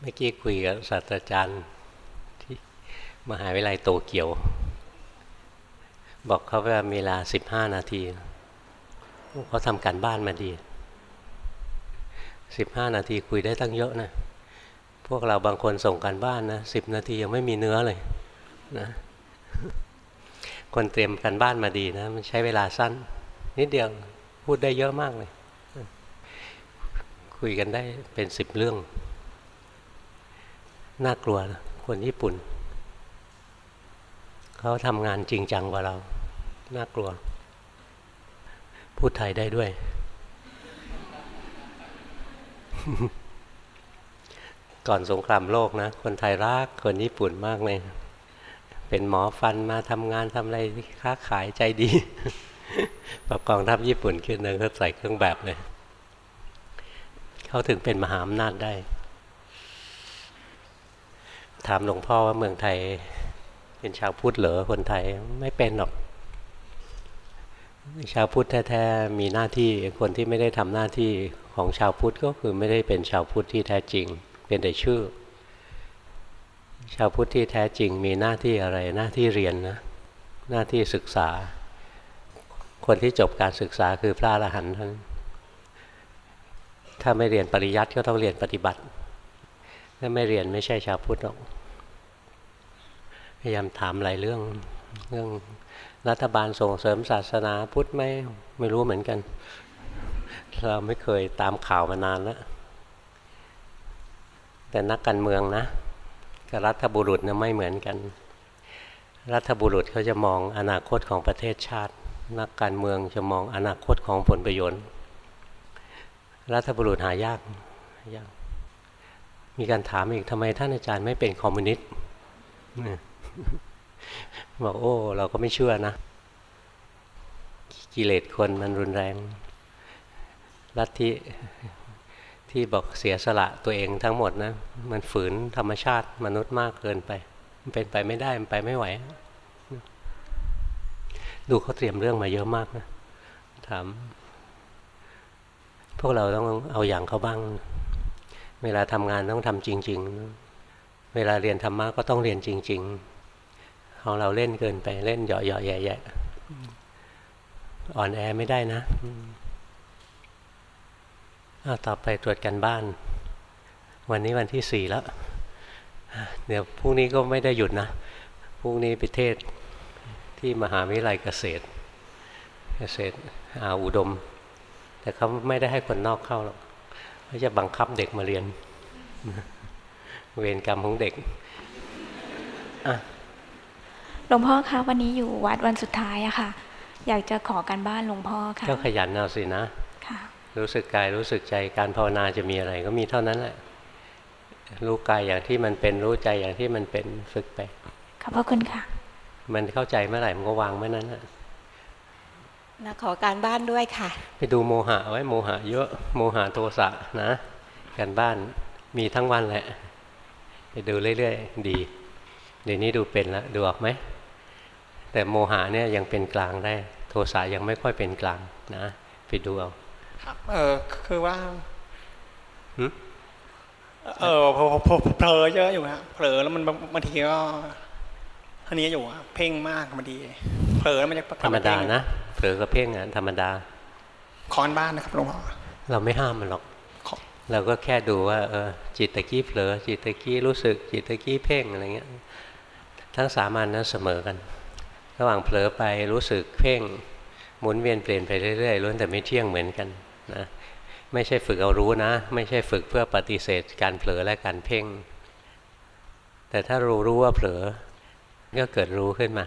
เมื่อกี้คุยกับศาสตราจารย์ที่มหาวิทยาลัยโตเกียว บอกเขาว่ามีเวลาสิบห้านาทีเขาทำการบ้านมาดีสิบห้านาทีคุยได้ตั้งเยอะนะพวกเราบางคนส่งการบ้านนะสิบนาทียังไม่มีเนื้อเลยนะคนเตรียมการบ้านมาดีนะมันใช้เวลาสั้น นิดเดียวพูดได้เยอะมากเลย คุยกันได้เป็นสิบเรื่อง น่ากลัวนะคนญี่ปุ่น เขาทำงานจริงจังกว่าเรา น่ากลัว พูดไทยได้ด้วย ก่อนสงครามโลกนะ คนไทยรักคนญี่ปุ่นมากเลย เป็นหมอฟันมาทำงานทำอะไรค้าขายใจดีปรับกองทัพญี่ปุ่นขึ้นหนึ่งเขาใส่เครื่องแบบเลย เขาถึงเป็นมหาอำนาจได้ ถามหลวงพ่อว่าเมืองไทย เป็นชาวพุทธเหรอคนไทยไม่เป็นหรอก ชาวพุทธแท้ๆมีหน้าที่คนที่ไม่ได้ทำหน้าที่ของชาวพุทธก็คือไม่ได้เป็นชาวพุทธที่แท้จริง เป็นแต่ชื่อ ชาวพุทธที่แท้จริงมีหน้าที่อะไรหน้าที่เรียนนะหน้าที่ศึกษา คนที่จบการศึกษาคือพระอรหันต์ท่านถ้าไม่เรียนปริยัติก็ต้องเรียนปฏิบัติ ถ้าไม่เรียนไม่ใช่ชาวพุทธหรอก พยายามถามหลายเรื่อง เรื่องรัฐบาลส่งเสริมศาสนาพุทธไหมไม่รู้เหมือนกัน เราไม่เคยตามข่าวมานานแล้วแต่นักการเมืองนะกับรัฐบุรุษนะไม่เหมือนกัน รัฐบุรุษเขาจะมองอนาคตของประเทศชาติ นักการเมืองจะมองอนาคตของผลประโยชน์ รัฐบุรุษหายากยาก มีการถามอีกทำไมท่านอาจารย์ไม่เป็นคอมมิวนิสต์บอกโอ้ เราก็ไม่เชื่อนะ กิเลสคนมันรุนแรง ลัทธิที่บอกเสียสละตัวเองทั้งหมดนะ มันฝืนธรรมชาติมนุษย์มากเกินไป มันเป็นไปไม่ได้ มันไปไม่ไหว ดูเขาเตรียมเรื่องมาเยอะมากนะ ถาม พวกเราต้องเอาอย่างเขาบ้าง เวลาทำงานต้องทำจริง ๆ เวลาเรียนธรรมะก็ต้องเรียนจริง ๆ ของเราเล่นเกินไปเล่นเหยาะๆแย่ๆอ่อนแอไม่ได้นะต่อไปตรวจกันบ้าน วันนี้วันที่สี่แล้วเดี๋ยวพรุ่งนี้ก็ไม่ได้หยุดนะพรุ่งนี้ไปเทศที่มหาวิทยาลัยเกษตร เกษตรอาอุดม แต่เขาไม่ได้ให้คนนอกเข้าหรอก เขาจะบังคับเด็กมาเรียน เวรกรรมของเด็กหลวงพ่อคะวันนี้อยู่วัดวันสุดท้ายอะค่ะ อยากจะขอการบ้านหลวงพ่อค่ะก็ขยันเอาสินะรู้สึกกายรู้สึกใจการภาวนาจะมีอะไร ก็มีเท่านั้นแหละรู้กายอย่างที่มันเป็นรู้ใจอย่างที่มันเป็นฝึกไปขอบพระคุณค่ะ มันเข้าใจเมื่อไหร่มันก็วางเมื่อนั้น นะขอการบ้านด้วยค่ะ ไปดูโมหะไว้โมหะเยอะโมหะโทสะนะการบ้านมีทั้งวันแหละ ไปดูเรื่อยๆ ดี เดี๋ยวนี้ดูเป็นแล้วดูออกไหม แต่โมหะเนี่ยยังเป็นกลางได้ โทสะยังไม่ค่อยเป็นกลางนะ ไปดูเอาครับเออคือว่าเออพอเผลอเยอะอยู่ฮะเผลอแล้วมันบางทีก็ท่านี้อยู่เพ่งมากบางทีเผลอแล้วมันจะธรรมดานะ เผลอก็เพ่งอะธรรมดาคอนบ้านนะครับหลวงพ่อเราไม่ห้ามมันหรอก เราก็แค่ดูว่าเออจิตตะกี้เผลอจิตตะกี้รู้สึกจิตตะกี้เพ่งอะไรเงี้ยทั้งสามัญนั้นเสมอกัน ระหว่างเผลอไปรู้สึกเพ่งหมุนเวียนเปลี่ยนไปเรื่อยๆล้วนแต่ไม่เที่ยงเหมือนกันนะไม่ใช่ฝึกเอารู้นะ ไม่ใช่ฝึกเพื่อปฏิเสธการเผลอและการเพ่ง แต่ถ้ารู้รู้ว่าเผลอ ก็เกิดรู้ขึ้นมา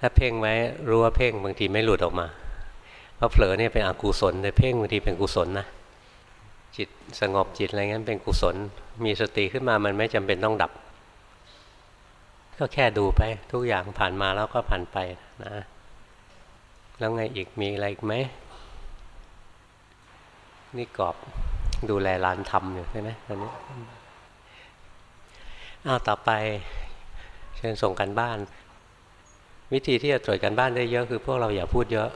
ถ้าเพ่งไว้รู้ว่าเพ่งบางทีไม่หลุดออกมาเพราะเผลอเนี่ยเป็นอกุศลแต่เพ่งบางทีเป็นกุศลนะจิตสงบจิตอะไรเงี้ยเป็นกุศล มีสติขึ้นมามันไม่จำเป็นต้องดับ ก็แค่ดูไป ทุกอย่างผ่านมาแล้วก็ผ่านไปนะ แล้วไงอีกมีอะไรอีกไหมนี่กอบดูแลลานธรรมอยู่ใช่ไหมตอนนี้อ้าวต่อไป เชิญส่งกันบ้าน วิธีที่จะตรวจกันบ้านได้เยอะคือพวกเราอย่าพูดเยอะ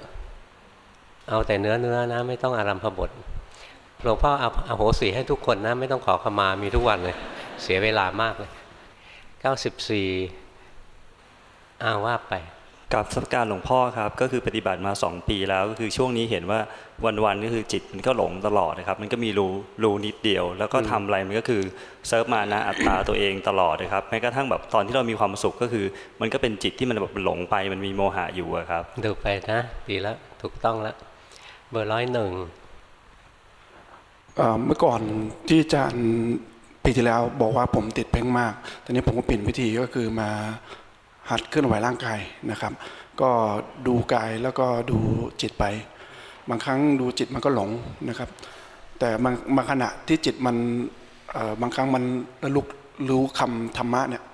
เอาแต่เนื้อเนื้อนะ ไม่ต้องอารัมพบทหลวงพ่อเอาเอาโหสีให้ทุกคนนะ ไม่ต้องขอขมามีทุกวันเลย เสียเวลามากเลยเก้าสิบสี่อ้าว่าไป กับสักการหลวงพ่อครับก็คือปฏิบัติมา 2 ปีแล้วก็คือช่วงนี้เห็นว่าวันๆก็คือจิตมันก็หลงตลอดนะครับ มันก็มีรูรูนิดเดียว แล้วก็ทำอะไรมันก็คือเซิร์ฟมานะอัตตาตัวเองตลอดนะครับแม้กระทั่งแบบตอนที่เรามีความสุขก็คือ มันก็เป็นจิตที่มันแบบหลงไปมันมีโมหะอยู่อะครับดูไปนะดีแล้วถูกต้องแล้วเบอร์ร้อยหนึ่งเอ่อเมื่อก่อนที่อาจารย์ปีที่แล้วบอกว่าผมติดเพ่งมากตอนนี้ผมก็เปลี่ยนวิธีก็คือมา หัดเคลื่อนไหวร่างกายนะครับ ก็ดูกายแล้วก็ดูจิตไป บางครั้งดูจิตมันก็หลงนะครับ แต่บางบางขณะที่จิตมันเอ่อบางครั้งมันระลุกรู้คำธรรมะเนี่ย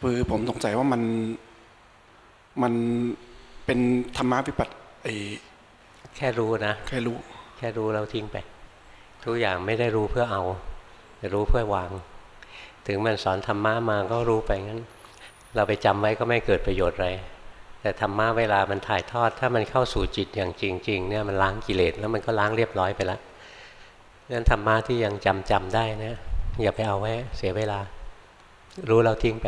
คือผมสงสัยว่ามันมันเป็นธรรมะวิปัสสไอ้แค่รู้นะ แค่รู้ แค่รู้เราทิ้งไป ทุกอย่างไม่ได้รู้เพื่อเอาแต่รู้เพื่อวาง ถึงมันสอนธรรมะมาก็รู้ไปงั้น เราไปจำไว้ก็ไม่เกิดประโยชน์อะไรแต่ธรรมะเวลามันถ่ายทอด ถ้ามันเข้าสู่จิตอย่างจริงๆเนี่ยมันล้างกิเลสแล้วมันก็ล้างเรียบร้อยไปแล้วงั้นธรรมะที่ยังจำจำได้นะอย่าไปเอาไว้เสียเวลา รู้เราทิ้งไป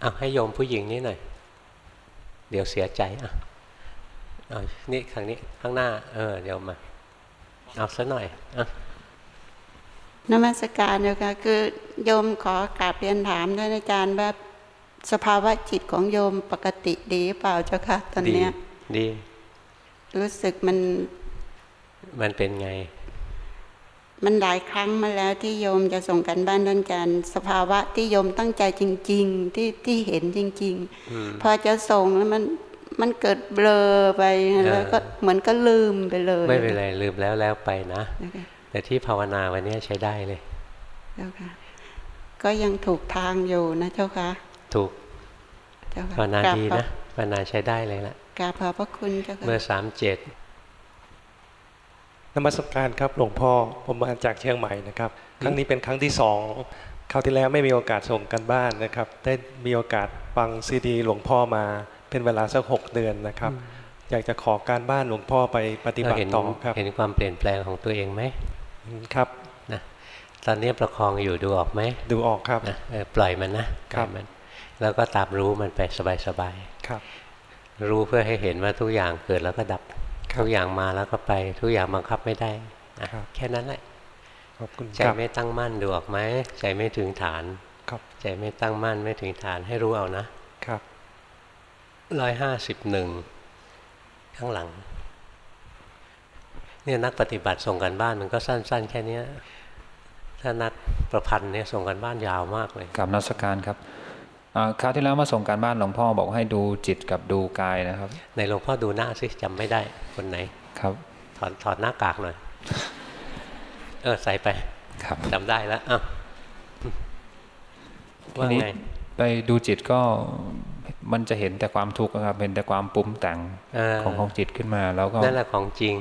เอาให้โยมผู้หญิงนี่หน่อย เดี๋ยวเสียใจอะเอานี่ข้างนี้ข้างหน้า เออเดี๋ยวมา เอาซะหน่อยอะ นมัสการเจ้าค่ะคือโยมขอกราบเรียนถามท่านอาจารย์ว่าสภาวะจิตของโยมปกติดีหรือเปล่าเจ้าค่ะตอนดีเนี้ยดี รู้สึกมันมันเป็นไง มันหลายครั้งมาแล้วที่โยมจะส่งกันบ้านด้านการสภาวะที่โยมตั้งใจจริง ๆ ที่ที่เห็นจริงอืมๆพอจะส่งแล้วมันมันเกิดเบลอไปเออแล้วก็เหมือนก็ลืมไปเลย ไม่เป็นไรลืมแล้วแล้วไปนะนะคะ แต่ที่ภาวนาวันนี้ใช้ได้เลย เจ้าค่ะ ก็ยังถูกทางอยู่นะเจ้าค่ะ ถูก เจ้าค่ะภาวนาราบดีขอบนะภาวนาใช้ได้เลยละกราบขอบพระคุณเจ้าค่ะเบอร์สามเจ็ดนมัสการครับหลวงพ่อผมมาจากเชียงใหม่นะครับ ครั้งนี้เป็นครั้งที่สองคราวที่แล้วไม่มีโอกาสส่งกันบ้านนะครับ ได้มีโอกาสฟังซีดี หลวงพ่อมาเป็นเวลาสักหกเดือนนะครับ อยากจะขอการบ้านหลวงพ่อไปปฏิบัติเห็นต่อครับ เห็นความเปลี่ยนแปลงของตัวเองไหม ครับนะตอนนี้ประคองอยู่ดูออกไหมดูออกครับนะเออปล่อยมันนะปครัล่อบยมัน แล้วก็ตามรู้มันไปสบายครับๆรู้เพื่อให้เห็นว่าทุกอย่างเกิดแล้วก็ดับครับทุกอย่างมาแล้วก็ไปทุกอย่างบังคับไม่ได้นะครับแค่นั้นแหละขอบคุณใจครับไม่ตั้งมั่นดูออกไหมใจไม่ถึงฐานครับใจไม่ตั้งมั่นไม่ถึงฐานให้รู้เอานะครับร้อยห้าสิบหนึ่งข้างหลัง เนี่ยนักปฏิบัติส่งกันบ้านมันก็สั้น ๆ แค่เนี้ยถ้านักประพันธ์เนี่ยส่งกันบ้านยาวมากเลยกับนักสการครับอ่าคราวที่แล้วมาส่งการบ้านหลวงพ่อบอกให้ดูจิตกับดูกายนะครับ ในหลวงพ่อดูหน้าสิจำไม่ได้คนไหนครับ ถอดถอดหน้ากากหน่อยเออใส่ไปครับจำได้แล้วอ้าวทีว่านี้ไงไปดูจิตก็มันจะเห็นแต่ความทุกข์นะครับเห็นแต่ความปรุงแต่งเออของของจิตขึ้นมา แล้วก็นั่นแหละของจริง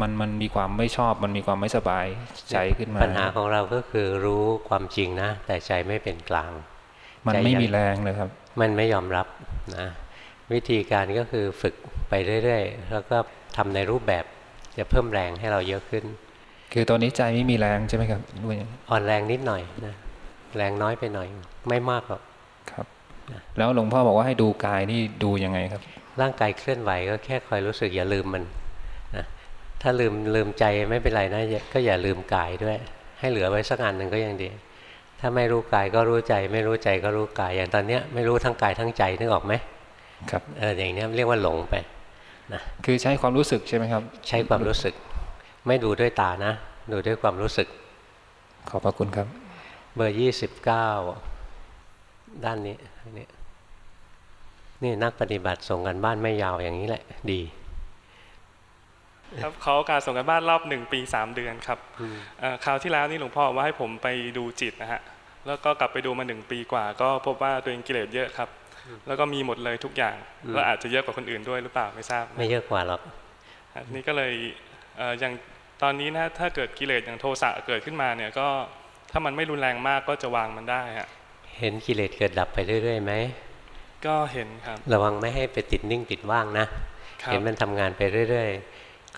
มันมันมีความไม่ชอบมันมีความไม่สบายใจขึ้นมา ปัญหาของเราก็คือรู้ความจริงนะ แต่ใจไม่เป็นกลาง มันใจไม่ยังมีแรงเลยครับ มันไม่ยอมรับนะวิธีการก็คือฝึกไปเรื่อยๆ แล้วก็ทำในรูปแบบจะเพิ่มแรงให้เราเยอะขึ้น คือตอนนี้ใจไม่มีแรงใช่ไหมครับด้วยอ่อนแรงนิดหน่อยนะแรงน้อยไปหน่อย ไม่มากหรอกครับ แล้วหลวงพ่อบอกว่าให้ดูกายนี่ดูยังไงครับ ร่างกายเคลื่อนไหวก็แค่คอยรู้สึกอย่าลืมมันนะ ถ้าลืมลืมใจไม่เป็นไรนะอย่าก็อย่าลืมกายด้วย ให้เหลือไว้สักอันหนึ่งก็ยังดี ถ้าไม่รู้กายก็รู้ใจ ไม่รู้ใจก็รู้กาย อย่างตอนเนี้ยไม่รู้ทั้งกายทั้งใจนึกออกไหมครับเอออย่างเนี้ยเรียกว่าหลงไปคือใช้ความรู้สึกใช่ไหมครับ ใช้ความรู้สึก ไม่ดูด้วยตานะ ดูด้วยความรู้สึก ขอบพระคุณครับ เบอร์ยี่สิบเก้าด้านนี้นี่นี่นักปฏิบัติส่งกันบ้านไม่ยาวอย่างนี้แหละ ดี ครับขอโอกาสส่งกันบ้านรอบหนึ่งปีสามเดือนครับเอ่อคราวที่แล้วนี่หลวงพ่อว่าให้ผมไปดูจิตนะฮะแล้วก็กลับไปดูมาหนึ่งปีกว่า ก็พบว่าตัวเองกิเลสเยอะครับ แล้วก็มีหมดเลยทุกอย่างอืมแล้วอาจจะเยอะกว่าคนอื่นด้วยหรือเปล่าไม่ทราบ ไม่เยอะกว่าหรอกฮะนี่ก็เลยเอ่ออย่างตอนนี้นะถ้าเกิดกิเลสอย่างโทสะเกิดขึ้นมาเนี่ยก็ถ้ามันไม่รุนแรงมากก็จะวางมันได้ฮะเห็นกิเลสเกิดดับไปเรื่อยๆไหมก็เห็นครับ ระวังไม่ให้ไปติดนิ่งติดว่างนะครับเห็นมันทำงานไปเรื่อย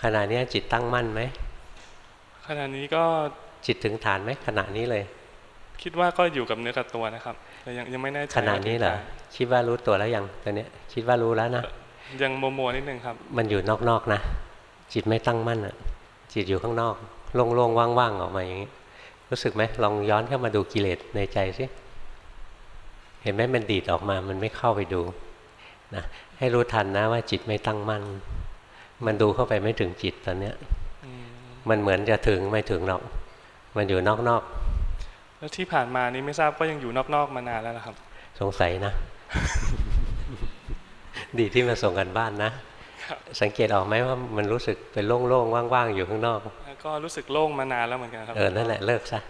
ขณะนี้จิตตั้งมั่นไหมขณะนี้ก็จิตถึงฐานไหมขณะนี้เลย คิดว่าก็อยู่กับเนื้อกับตัวนะครับแต่ยังยังไม่แน่ใจขณะนี้เหรอคิดว่ารู้ตัวแล้วยังตอนเนี้ยคิดว่ารู้แล้วนะยังโมโมๆนิดนึงครับ มันอยู่นอกๆนะจิตไม่ตั้งมั่นอะ จิตอยู่ข้างนอกโล่งๆว่างๆออกมาอย่างนี้ รู้สึกไหมลองย้อนเข้ามาดูกิเลสในใจสิเห็นไหมมันดีดออกมา มันไม่เข้าไปดูนะให้รู้ทันนะว่าจิตไม่ตั้งมั่น มันดูเข้าไปไม่ถึงจิตตอนเนี้ยมันเหมือนจะถึงไม่ถึงหรอก มันอยู่นอกแล้วที่ผ่านมานี้ไม่ทราบก็ยังอยู่นอกๆมานานแล้วนะครับๆสงสัยนะ ดีที่มาส่งกันบ้านนะ สังเกตออกไหมว่ามันรู้สึกเป็นโล่งๆว่างๆอยู่ข้างนอกแล้วก็รู้สึกโล่งมานานแล้วเหมือนกันครับเออนั่นแหละเลิกซะ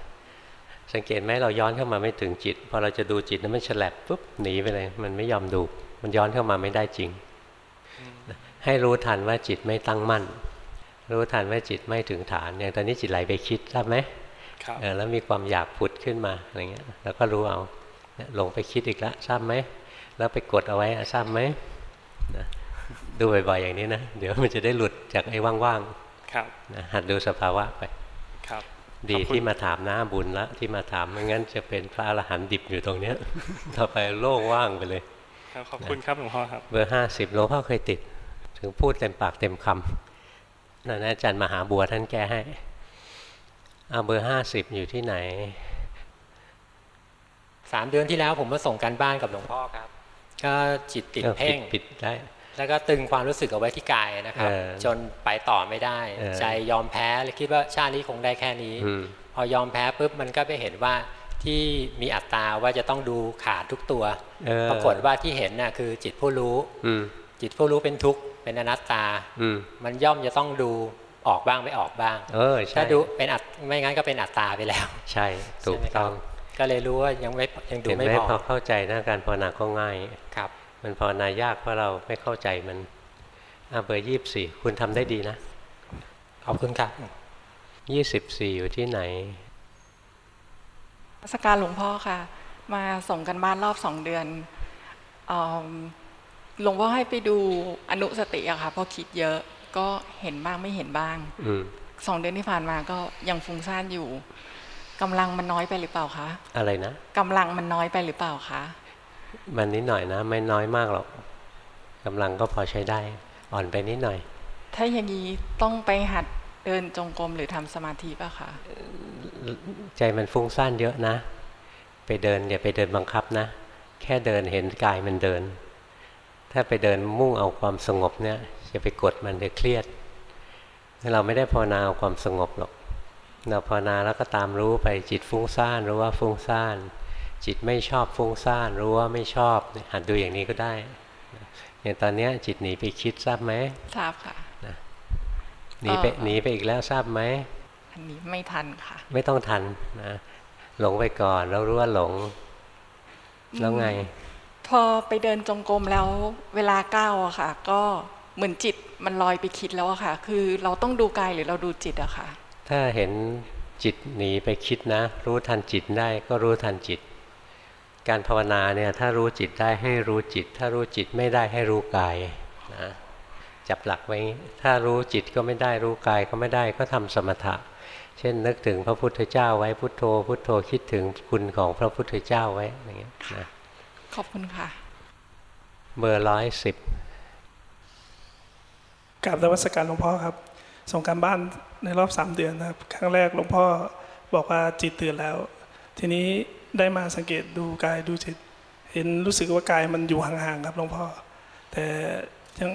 สังเกตไหมเราย้อนเข้ามาไม่ถึงจิตพอเราจะดูจิตนั้นมันฉลับปุ๊บหนีไปเลย มันไม่ยอมดู มันย้อนเข้ามาไม่ได้จริง ให้รู้ทันว่าจิตไม่ตั้งมั่น รู้ทันว่าจิตไม่ถึงฐาน อย่างตอนนี้จิตไหลไปคิดทราบไหมครับเออแล้วมีความอยากผุดขึ้นมาอะไรเงี้ยแล้วก็รู้เอาเนี่ยหลงไปคิดอีกแล้วทราบไหมแล้วไปกดเอาไว้อะทราบไหมนะดูบ่อยๆอย่างนี้นะ เดี๋ยวมันจะได้หลุดจากไอ้ว่างครับๆนะหัดดูสภาวะไปครับ ดีขอบคุณที่มาถามหน้าบุญละที่มาถามไม่งั้นจะเป็นพระอรหันต์ดิบอยู่ตรงเนี้ย ต่อไปโล่งว่างไปเลยครับขอบคุณครับหลวงพ่อครับเบอร์ห้าสิบหลวงพ่อเคยติด ถึงพูดเต็มปากเต็มคำนั่นนะอาจารย์มหาบัวท่านแก้ให้เอาเบอร์ห้าสิบอยู่ที่ไหนสามเดือนที่แล้วผมมาส่งการบ้านกับหลวงพ่อครับ ก็จิตติดเออเพ่งปิดปิดได้แล้วก็ตึงความรู้สึกเอาไว้ที่กายนะครับเออจนไปต่อไม่ได้เออใจยอมแพ้เลยคิดว่าชาตินี้คงได้แค่นี้อืมพอยอมแพ้ปุ๊บมันก็ไปเห็นว่าที่มีอัตตาว่าจะต้องดูขาดทุกตัวเออปรากฏว่าที่เห็นน่ะคือจิตผู้รู้อืมจิตผู้รู้เป็นทุกข์ เป็นอนัตตาอืมมันย่อมจะต้องดูออกบ้างไม่ออกบ้าง เออใช่ถ้าดูเป็นอัตไม่งั้นก็เป็นอัตตาไปแล้ว ใช่ถูกต้อง ก็เลยรู้ว่ายังไม่ยังดูเห็นไหไม่มพอพอเข้าใจนะการภาวนาก็ง่ายครับ มันภาวนายากเพราะเราไม่เข้าใจมันอะเบอร์ยี่สิบสี่คุณทำได้ดีนะขอบคุณครับยี่สิบสี่อยู่ที่ไหนนมัสการหลวงพ่อค่ะ มาส่งกันบ้านรอบสองเดือนอม หลวงพ่อให้ไปดูอนุสติอะค่ะเพราะคิดเยอะก็เห็นบ้างไม่เห็นบ้างอืมสองเดือนที่ผ่านมาก็ยังฟุ้งซ่านอยู่กำลังมันน้อยไปหรือเปล่าคะอะไรนะกำลังมันน้อยไปหรือเปล่าคะมันนิดหน่อยนะ ไม่น้อยมากหรอกกำลังก็พอใช้ได้ อ่อนไปนิดหน่อย ถ้าอย่างนี้ต้องไปหัดเดินจงกรมหรือทำสมาธิป่ะคะใจมันฟุ้งซ่านเยอะนะ ไปเดินอย่าไปเดินบังคับนะ แค่เดินเห็นกายมันเดิน ถ้าไปเดินมุ่งเอาความสงบเนี่ยจะไปกดมันจะเครียด เราไม่ได้ภาวนาเอาความสงบหรอกเราภาวนาแล้วก็ตามรู้ไปจิตฟุ้งซ่านรู้ว่าฟุ้งซ่าน จิตไม่ชอบฟุ้งซ่านรู้ว่าไม่ชอบหัดดูอย่างนี้ก็ได้อย่างตอนเนี้ยจิตหนีไปคิดทราบไหมทราบค่ะหนีไปเอ่อหนีไปอีกแล้วทราบไหมอันนี้ไม่ทันค่ะ ไม่ต้องทันนะหลงไปก่อนแล้วรู้ว่าหลง แล้วไง พอไปเดินจงกรมแล้วเวลาก้าวอะค่ะ ก็เหมือนจิตมันลอยไปคิดแล้วอะค่ะ คือเราต้องดูกายหรือเราดูจิตอะค่ะ ถ้าเห็นจิตหนีไปคิดนะ รู้ทันจิตได้ก็รู้ทันจิต การภาวนาเนี่ยถ้ารู้จิตได้ให้รู้จิต ถ้ารู้จิตไม่ได้ให้รู้กายนะจับหลักไว้ ถ้ารู้จิตก็ไม่ได้รู้กายก็ไม่ได้ก็ทำสมถะ เช่นนึกถึงพระพุทธเจ้าไว้พุทโธ พุทโธคิดถึงคุณของพระพุทธเจ้าไว้อย่างเงี้ยนะ ขอบคุณค่ะ เบอร์ร้อยสิบกราบนวัสการหลวงพ่อครับ ส่งการบ้านในรอบสามเดือนนะครับ ครั้งแรกหลวงพ่อบอกว่าจิตตื่นแล้ว ทีนี้ได้มาสังเกตดูกายดูจิต เห็นรู้สึกว่ากายมันอยู่ห่างๆครับหลวงพ่อ แต่ยัง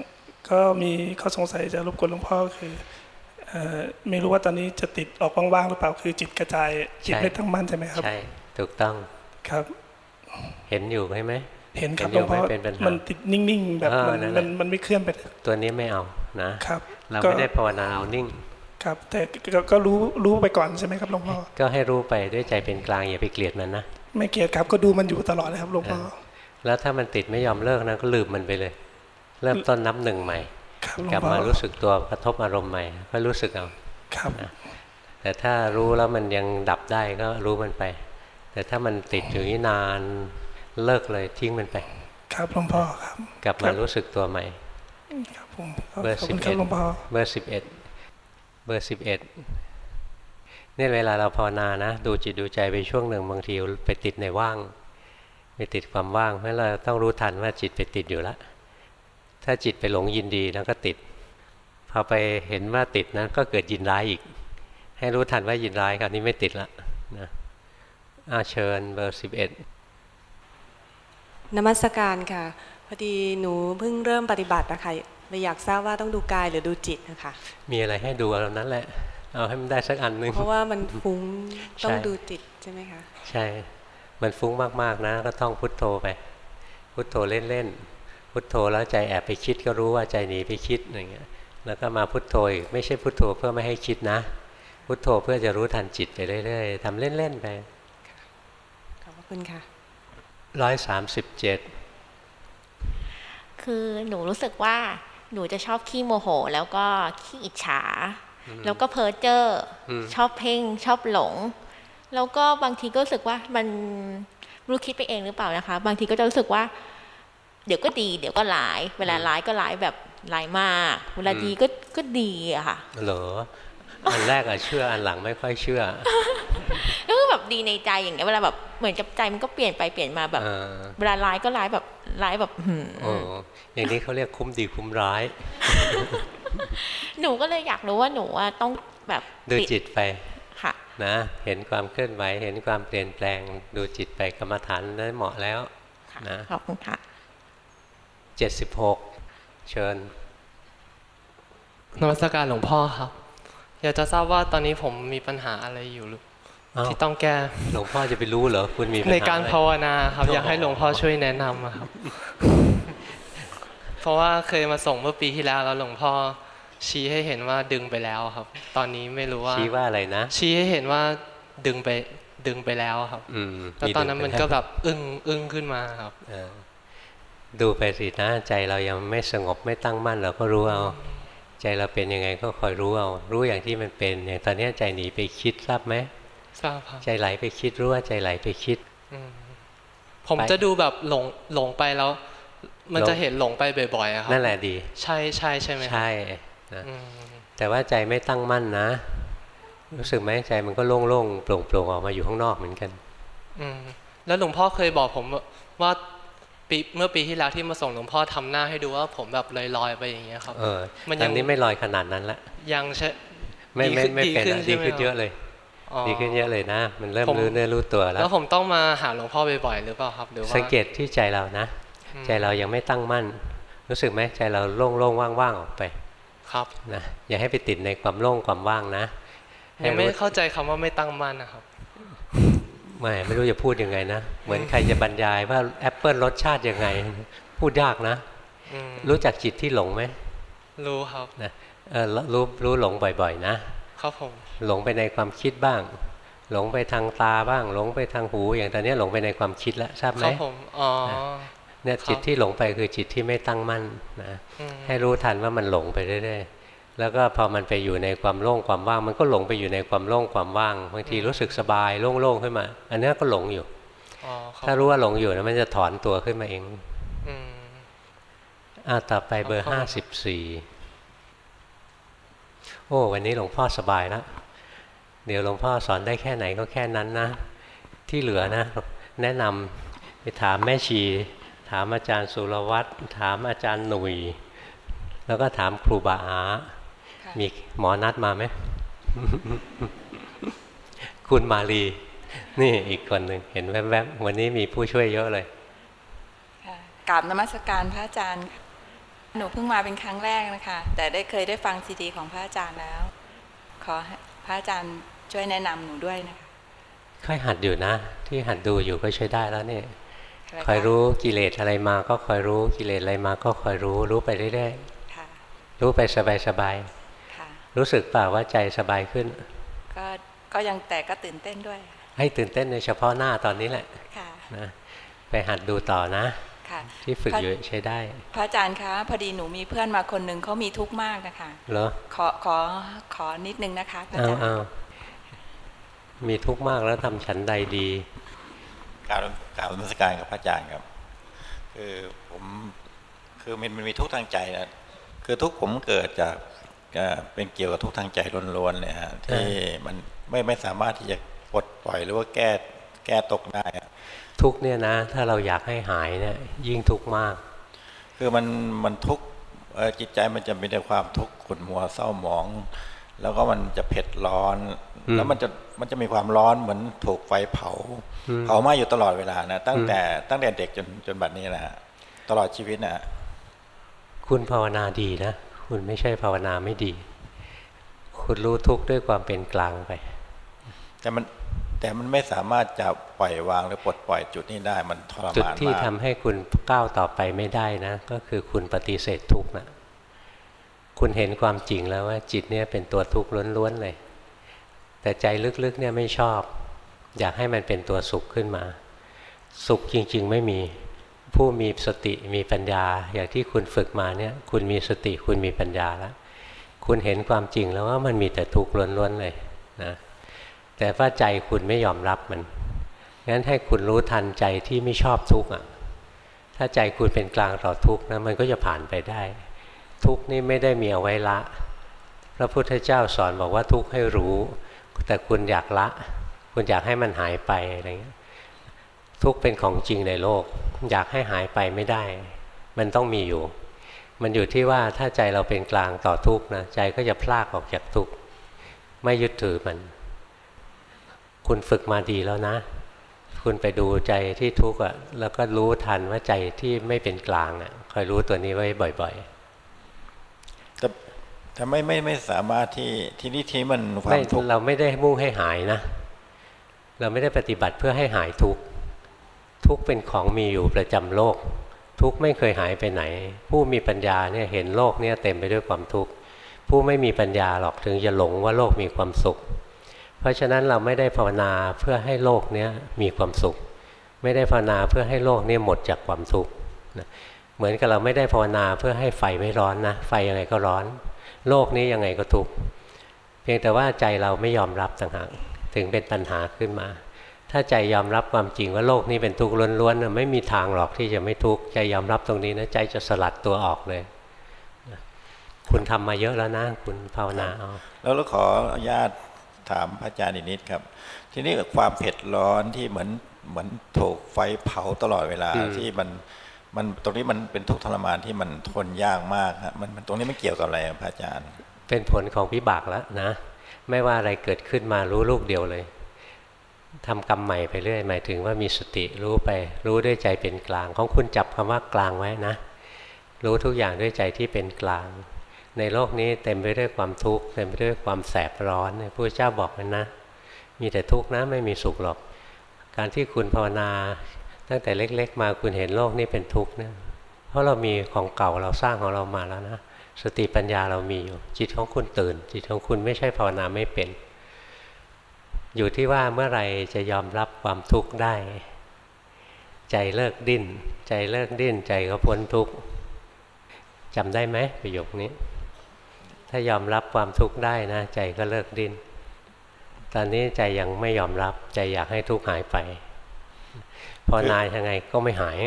ก็มีข้อสงสัยจะรบกวนหลวงพ่อคือเอ่อไม่รู้ว่าตอนนี้จะติดออกว่างๆหรือเปล่าคือจิตกระจายจิตไม่ตั้งมั่นใช่ไหมครับใช่ถูกต้องครับ เห็นอยู่ใช่ไหมเห็นครับหลยู่วงพ่อไม่เป็นปัญหามันติดนิ่งๆแบบเออมันนั่นแหมัละนมันไม่เคลื่อนไปตัวนี้ไม่เอานะครับ เราก็ไม่ได้ภาวนาเอานิ่ง ครับ แต่ก็ก็รู้รู้ไปก่อนใช่ไหมครับหลวงพ่อก็ให้รู้ไปด้วยใจเป็นกลางอย่าไปเกลียดมันนะไม่เกลียดครับก็ดูมันอยู่ตลอดเลยครับหลวงพ่อแล้วถ้ามันติดไม่ยอมเลิกนะก็ลืมมันไปเลย เริ่มต้นนับหนึ่งใหม่ครับหลวงกลับพ่อมารู้สึกตัวกระทบอารมณ์ใหม่ก็รู้สึกเอาครับนะแต่ถ้ารู้แล้วมันยังดับได้ก็รู้มันไป แต่ถ้ามันติดอยู่นี่นานเลิกเลยทิ้งมันไป ครับหลวงพ่อครับ กลับมารู้สึกตัวใหม่ครับผมเบอร์ขอบสิบคุณครัเอ็บดหลวงพ่อเบอร์สิบเอ็ดเบอร์สิบเอ็ดเนี่ยเวลาเราภาวนานะ ดูจิตดูใจไปช่วงหนึ่งบางทีไปติดในว่างไปติดความว่างเพราะเราต้องรู้ทันว่าจิตไปติดอยู่แล้วถ้าจิตไปหลงยินดีแล้วก็ติดพอไปเห็นว่าติดนั้นก็เกิดยินร้ายอีก ให้รู้ทันว่ายินร้ายคราวนี้ไม่ติดละนะ อาเชิญเบอร์สิบเอ็ดนมัสการค่ะ พอดีหนูเพิ่งเริ่มปฏิบัตินะคะเลยอยากทราบว่าต้องดูกายหรือดูจิตนะคะ มีอะไรให้ดูเอานั้นแหละ เอาให้มันได้สักอันหนึ่งเพราะว่ามันฟุ้งต้องดูจิตใช่ไหมคะใช่ มันฟุ้งมากๆนะ ก็ต้องพุทโธไป พุทโธเล่นๆพุทโธแล้วใจแอบไปคิดก็รู้ว่าใจหนีไปคิดอย่างเงี้ย แล้วก็มาพุทโธอีกไม่ใช่พุทโธเพื่อไม่ให้คิดนะ พุทโธเพื่อจะรู้ทันจิตไปเรื่อยๆทำเล่นๆไปขอบ คุณค่ะร้อยสามสิบเจ็ดคือหนูรู้สึกว่าหนูจะชอบขี้โมโห แล้วก็ขี้อิจฉา แล้วก็เพ้อเจ้อชอบเพ่ง ชอบหลง แล้วก็บางทีก็รู้สึกว่ามันรู้คิดไปเองหรือเปล่านะคะ บางทีก็จะรู้สึกว่า เดี๋ยวก็ดี เดี๋ยวก็ร้าย เวลาร้ายก็ร้ายแบบร้ายมาก เวลาดีก็ก็ดีอะค่ะเหรอ อันแรกอะเชื่ออันหลังไม่ค่อยเชื่อก็แบบดีในใจอย่างเงี้ยเวลาแบบเหมือนกับใจมันก็เปลี่ยนไปเปลี่ยนมาแบบเวลาร้ายก็ร้ายแบบร้ายแบบโอ้อย่างนี้เขาเรียกคุ้มดีคุ้มร้าย หนูก็เลยอยากรู้ว่าหนูว่าต้องแบบดูจิตไปค่ะนะเห็นความเคลื่อนไหวเห็นความเปลี่ยนแปลง ดูจิตไปกรรมฐานนั้นเหมาะแล้วนะขอบคุณค่ะเจ็ดสิบหกเชิญนวัตการหลวงพ่อครับ อยากจะทราบว่าตอนนี้ผมมีปัญหาอะไรอยู่หรือที่ต้องแก้หลวงพ่อจะไปรู้เหรอคุณมีในการภาวนาครับ อยากให้หลวงพ่อช่วยแนะนำครับ เพราะว่าเคยมาส่งเมื่อปีที่แล้วแล้วหลวงพ่อชี้ให้เห็นว่าดึงไปแล้วครับ ตอนนี้ไม่รู้ว่าชี้ว่าอะไรนะ ชี้ให้เห็นว่าดึงไปดึงไปแล้วครับแล้วตอนนั้นมันก็แบบอึ้งอึ้งขึ้นมาครับดูไปสินะใจเรายังไม่สงบไม่ตั้งมั่นเราก็รู้เอา ใจเราเป็นยังไงก็คอยรู้เอา รู้อย่างที่มันเป็น อย่างตอนนี้ใจหนีไปคิดทราบไหมทราบครับใจไหลไปคิดรู้ว่าใจไหลไปคิดผมจะดูแบบหลงหลงไปแล้ว มันจะเห็นหลงไปบ่อยๆครับนั่นแหละดี ใช่ใช่ใช่ไหมใช่นะแต่ว่าใจไม่ตั้งมั่นนะ รู้สึกไหมใจมันก็โล่งๆโปร่งๆออกมาอยู่ข้างนอกเหมือนกัน อืมแล้วหลวงพ่อเคยบอกผมว่า ปีเมื่อปีที่แล้วที่มาส่งหลวงพ่อทำหน้าให้ดูว่าผมแบบลอยๆไปอย่างเงี้ยครับเออมันยังนี้ไม่ลอยขนาดนั้นละยังใช่ไม่ไม่ไม่เป็นดีขึ้นเยอะเลยดีขึ้นเยอะเลยนะ มันเริ่มรู้เนื้อรู้ตัวแล้วแล้วผมต้องมาหาหลวงพ่อบ่อยๆหรือเปล่าครับหรือว่าสังเกตที่ใจเรานะ ใจเรายังไม่ตั้งมั่น รู้สึกไหมใจเราโล่งๆว่างๆออกไปครับนะอย่าให้ไปติดในความโล่งความว่างนะยังไม่เข้าใจคำว่าไม่ตั้งมั่นนะครับ ไม่ไม่รู้จะพูดยังไงนะ เหมือนใครจะบรรยายว่าแอปเปิลรสชาติยังไง พูดยากนะ รู้จักจิตที่หลงไหม รู้ครับนะเออรู้รู้หลงบ่อยๆนะ ครับผม หลงไปในความคิดบ้าง หลงไปทางตาบ้าง หลงไปทางหู อย่างตอนนี้หลงไปในความคิดแล้วทราบไหมครับผม อ๋อเนี่ยจิตที่หลงไปคือจิตที่ไม่ตั้งมั่นนะ ให้รู้ทันว่ามันหลงไปเรื่อยๆ แล้วก็พอมันไปอยู่ในความโล่งความว่าง มันก็หลงไปอยู่ในความโล่งความว่างบางทีรู้สึกสบายโล่งๆขึ้นมา อันนี้ก็หลงอยู่ถ้ารู้ว่าหลงอยู่นะมันจะถอนตัวขึ้นมาเองอ่าต่อไปเบอร์ห้าสิบสี่โอ้วันนี้หลวงพ่อสบายแล้วเดี๋ยวหลวงพ่อสอนได้แค่ไหนก็แค่นั้นนะ ที่เหลือนะ แนะนำไปถามแม่ชี ถามอาจารย์สุรวัตรถามอาจารย์หนุ่ย แล้วก็ถามครูบาอา มีหมอนัดมาไหม คุณมาลี นี่อีกคนหนึ่งเห็นแวบๆ วันนี้มีผู้ช่วยเยอะเลยกราบนมัสการพระอาจารย์ หนูเพิ่งมาเป็นครั้งแรกนะคะ แต่ได้เคยได้ฟังซีดีของพระอาจารย์แล้ว ขอพระอาจารย์ช่วยแนะนำหนูด้วยนะคะค่อยหัดอยู่นะ ที่หัดดูอยู่ก็ใช้ได้แล้วเนี่ยคอยรู้กิเลสอะไรมาก็คอยรู้กิเลสอะไรมาก็คอยรู้รู้ไปเรื่อยๆรู้ไปสบายๆ รู้สึกเปล่าว่าใจสบายขึ้น ก็ก็ยังแต่ก็ตื่นเต้นด้วย ให้ตื่นเต้นในเฉพาะหน้าตอนนี้แหละนะไปหัดดูต่อนะที่ฝึกอยู่ใช้ได้ พระอาจารย์คะพอดีหนูมีเพื่อนมาคนหนึ่งเขามีทุกข์มากนะคะเหรอขอขอขอนิดนึงนะคะพระอาจารย์มีทุกข์มากแล้วทำฉันใดดีกล่าวกล่าวนมัสการกับพระอาจารย์ครับ คือผมคือมันมันมีทุกข์ทางใจนะคือทุกข์ผมเกิดจาก ก็เป็นเกี่ยวกับทุกทางใจล้วนๆเลยฮะที่มันไม่ไม่สามารถที่จะปลดปล่อยหรือว่าแก้แก้ตกได้ทุกเนี่ยนะ ถ้าเราอยากให้หายเนี่ยยิ่งทุกมาก คือมันมันทุกจิตใจมันจะมีแต่ความทุกข์ขุ่นมัวเศร้าหมอง แล้วก็มันจะเผ็ดร้อน แล้วมันจะมันจะมีความร้อนเหมือนถูกไฟเผาเผาไหม้อยู่ตลอดเวลานะตั้งแต่ตั้งแต่เด็กจนจนบัดนี้นะฮะตลอดชีวิตนะคุณภาวนาดีนะ คุณไม่ใช่ภาวนาไม่ดี คุณรู้ทุกข์ด้วยความเป็นกลางไป แต่มันแต่มันไม่สามารถจะปล่อยวางหรือปลดปล่อยจุดนี้ได้มันทรมานมากจุดที่ทำให้คุณก้าวต่อไปไม่ได้นะ ก็คือคุณปฏิเสธทุกข์นะคุณเห็นความจริงแล้วว่าจิตเนี่ยเป็นตัวทุกข์ล้วนๆเลย แต่ใจลึกๆเนี่ยไม่ชอบ อยากให้มันเป็นตัวสุขขึ้นมา สุขจริง ๆ ไม่มี ผู้มีสติมีปัญญา อย่างที่คุณฝึกมาเนี่ย คุณมีสติคุณมีปัญญาแล้วคุณเห็นความจริงแล้วว่ามันมีแต่ทุกข์ล้วนๆเลยนะแต่ว่าใจคุณไม่ยอมรับมันงั้นให้คุณรู้ทันใจที่ไม่ชอบทุกข์อะถ้าใจคุณเป็นกลางต่อทุกข์นะมันก็จะผ่านไปได้ ทุกข์นี่ไม่ได้มีเอาไว้ละ พระพุทธเจ้าสอนบอกว่าทุกข์ให้รู้ แต่คุณอยากละ คุณอยากให้มันหายไปอะไรเงี้ย ทุกข์เป็นของจริงในโลก อยากให้หายไปไม่ได้ มันต้องมีอยู่ มันอยู่ที่ว่าถ้าใจเราเป็นกลางต่อทุกข์นะใจก็จะพลากออกจากทุกข์ไม่ยึดถือมัน คุณฝึกมาดีแล้วนะ คุณไปดูใจที่ทุกข์อะแล้วก็รู้ทันว่าใจที่ไม่เป็นกลางอะคอยรู้ตัวนี้ไว้บ่อย ๆ แต่แต่ไม่ไม่ไม่สามารถที่ที่นี่ที่มันความทุกข์เราไม่ได้มุ่งให้หายนะ เราไม่ได้ปฏิบัติเพื่อให้หายทุกข์ ทุกเป็นของมีอยู่ประจำโลก ทุกไม่เคยหายไปไหน ผู้มีปัญญาเนี่ยเห็นโลกเนี่ยเต็มไปด้วยความทุกข์ผู้ไม่มีปัญญาหรอกถึงจะหลงว่าโลกมีความสุข เพราะฉะนั้นเราไม่ได้ภาวนาเพื่อให้โลกเนี้ยมีความสุข ไม่ได้ภาวนาเพื่อให้โลกนี้หมดจากความทุกข์เหมือนกับเราไม่ได้ภาวนาเพื่อให้ไฟไม่ร้อนนะไฟยังไงก็ร้อน โลกนี้ยังไงก็ทุกข์เพียงแต่ว่าใจเราไม่ยอมรับต่างหากถึงเป็นปัญหาขึ้นมา ถ้าใจยอมรับความจริงว่าโลกนี้เป็นทุกข์ล้วนๆไม่มีทางหรอกที่จะไม่ทุกข์ใจยอมรับตรงนี้นะใจจะสลัดตัวออกเลย คุณทำมาเยอะแล้วนะ คุณภาวนาเอาแล้วเราขออนุญาตถามพระอาจารย์นิดครับ ทีนี้ความเผ็ดร้อนที่เหมือนเหมือนถูกไฟเผาตลอดเวลาที่มันมันตรงนี้มันเป็นทุกข์ทรมานที่มันทนยากมากฮะมันตรงนี้ไม่เกี่ยวกับอะไรพระอาจารย์ เป็นผลของวิบากแล้วนะ ไม่ว่าอะไรเกิดขึ้นมารู้ลูกเดียวเลย ทำกรรมใหม่ไปเรื่อยหมายถึงว่ามีสติรู้ไป รู้ด้วยใจเป็นกลาง ของคุณจับคำว่ากลางไว้นะ รู้ทุกอย่างด้วยใจที่เป็นกลาง ในโลกนี้เต็มไปด้วยความทุกข์เต็มไปด้วยความแสบร้อนพระเจ้าบอกมันนะ มีแต่ทุกข์นะไม่มีสุขหรอก การที่คุณภาวนาตั้งแต่เล็ก ๆ มาคุณเห็นโลกนี้เป็นทุกข์เนี่ยเพราะเรามีของเก่าเราสร้างของเรามาแล้วนะสติปัญญาเรามีอยู่ จิตของคุณตื่น จิตของคุณไม่ใช่ภาวนาไม่เป็น อยู่ที่ว่าเมื่อไรจะยอมรับความทุกข์ได้ ใจเลิกดิ้น ใจเลิกดิ้น ใจก็พ้นทุกข์จำได้ไหมประโยคนี้ ถ้ายอมรับความทุกข์ได้นะ ใจก็เลิกดิ้น ตอนนี้ใจยังไม่ยอมรับ ใจอยากให้ทุกข์หายไปพอนายยังไงก็ไม่หาย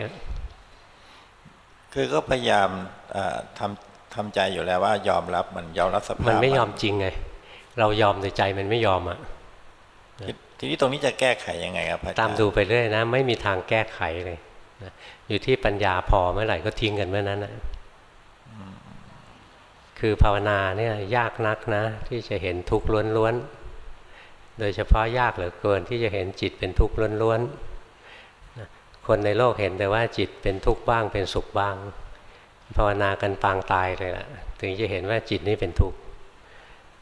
คือก็พยายามทำทำใจอยู่แล้วว่ายอมรับมันยอมรับสภาพมันไม่ยอมจริงไง เรายอมแต่ใจมันไม่ยอมอะ ทีนี้ตรงนี้จะแก้ไขยังไงครับตามดูไปเรื่อยนะ ไม่มีทางแก้ไขเลยอยู่ที่ปัญญาพอเมื่อไหร่ก็ทิ้งกันเมื่อนั้นนะคือภาวนาเนี่ยยากนักนะ ที่จะเห็นทุกข์ล้วนๆโดยเฉพาะยากเหลือเกินที่จะเห็นจิตเป็นทุกข์ล้วนๆคนในโลกเห็นแต่ว่าจิตเป็นทุกข์บ้างเป็นสุขบ้าง ภาวนากันปางตายเลยล่ะ ถึงจะเห็นว่าจิตนี้เป็นทุกข์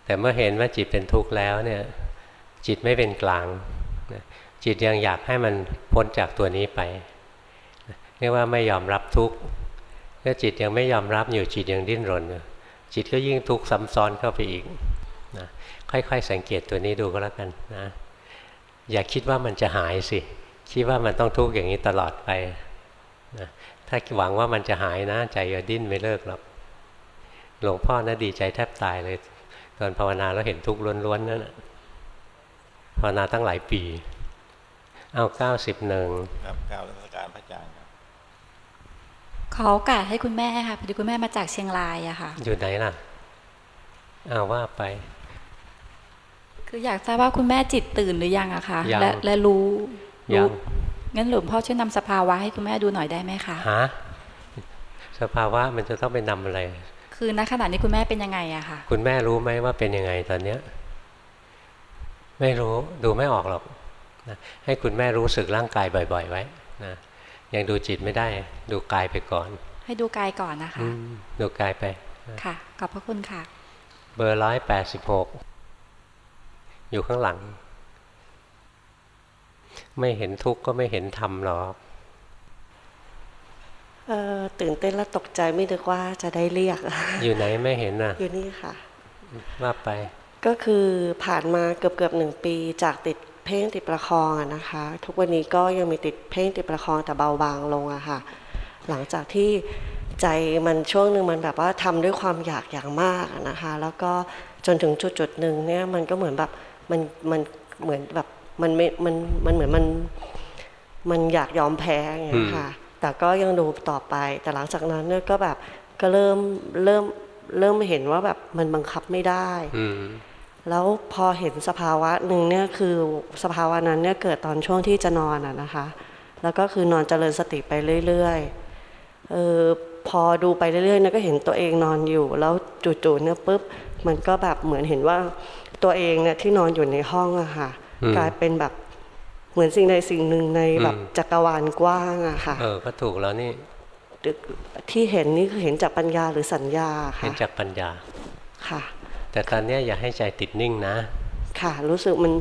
แต่เมื่อเห็นว่าจิตเป็นทุกข์แล้วเนี่ย จิตไม่เป็นกลาง จิตยังอยากให้มันพ้นจากตัวนี้ไปเรียกว่าไม่ยอมรับทุกข์ถ้าจิตยังไม่ยอมรับอยู่จิตยังดิ้นรนอยู่จิตก็ยิ่งทุกข์ซ้ำซ้อนเข้าไปอีกนะค่อยๆ สังเกตตัวนี้ดูก็แล้วกันนะอย่าคิดว่ามันจะหายสิ คิดว่ามันต้องทุกข์อย่างนี้ตลอดไปนะถ้าหวังว่ามันจะหายนะ ใจจะดิ้นไม่เลิกหรอกหลวงพ่อนะดีใจแทบตายเลย ตอนภาวนาแล้วเห็นทุกข์ล้วนๆนั่น ภาวนาตั้งหลายปี เอาเก้าสิบหนึ่งครับเก้ารัชการพระอาจารย์ขอโอกาสให้คุณแม่ค่ะพอดีคุณแม่มาจากเชียงรายอะค่ะ อยู่ไหนล่ะเอาว่าไป คืออยากทราบว่าคุณแม่จิตตื่นหรือยังอะคะยังและและรู้ยัรู้งงั้นหลวงพ่อช่วยนำสภาวะให้คุณแม่ดูหน่อยได้ไหมคะฮะสภาวะมันจะต้องไปนำอะไร คือณขณะนี้คุณแม่เป็นยังไงอะค่ะคุณแม่รู้ไหมว่าเป็นยังไงตอนเนี้ย ไม่รู้ดูไม่ออกหรอกนะให้คุณแม่รู้สึกร่างกายบ่อย ๆ ไว้นะยังดูจิตไม่ได้ ดูกายไปก่อน ให้ดูกายก่อนนะคะอืมดูกายไปนะค่ะขอบพระคุณค่ะ เบอร์ร้อยแปดสิบหกอยู่ข้างหลัง ไม่เห็นทุกข์ก็ไม่เห็นธรรมหรอกเออตื่นเต้นและตกใจไม่นึกว่าจะได้เรียก อยู่ไหนไม่เห็นน่ะ อยู่นี่ค่ะ ว่าไป ก็คือผ่านมาเกือบเกือบหนึ่งปีจากติดเพ่งติดประคองนะคะ ทุกวันนี้ก็ยังมีติดเพ่งติดประคองแต่เบาบางลงอะค่ะ หลังจากที่ใจมันช่วงหนึ่งมันแบบว่าทำด้วยความอยากอย่างมากนะคะ แล้วก็จนถึงจุดจุดหนึ่งเนี่ยมันก็เหมือนแบบมันมันเหมือนแบบมันไม่มันมันเหมือนมันมันอยากยอมแพ้อย่างเงี้ยค่ะ แต่ก็ยังดูต่อไป แต่หลังจากนั้นเนี่ยก็แบบก็เริ่มเริ่มเริ่มเห็นว่าแบบมันบังคับไม่ได้อื แล้วพอเห็นสภาวะหนึ่งเนี่ยคือสภาวะนั้นเนี่ยเกิดตอนช่วงที่จะนอนอะนะคะ แล้วก็คือนอนเจริญสติไปเรื่อยๆเออพอดูไปเรื่อยๆเนี่ยก็เห็นตัวเองนอนอยู่ แล้วจู่ๆเนี่ยปุ๊บมันก็แบบเหมือนเห็นว่าตัวเองเนี่ยที่นอนอยู่ในห้องอะค่ะอืมกลายเป็นแบบเหมือนสิ่งใดสิ่งหนึ่งในแบบอืมจักรวาลกว้างอะค่ะ เออก็ถูกแล้วนี่ที่เห็นนี่คือเห็นจากปัญญาหรือสัญญาเห็นค่ะจากปัญญาค่ะ แต่ตอนเนี้ยอย่าให้ใจติดนิ่งนะ ค่ะ รู้สึกมัน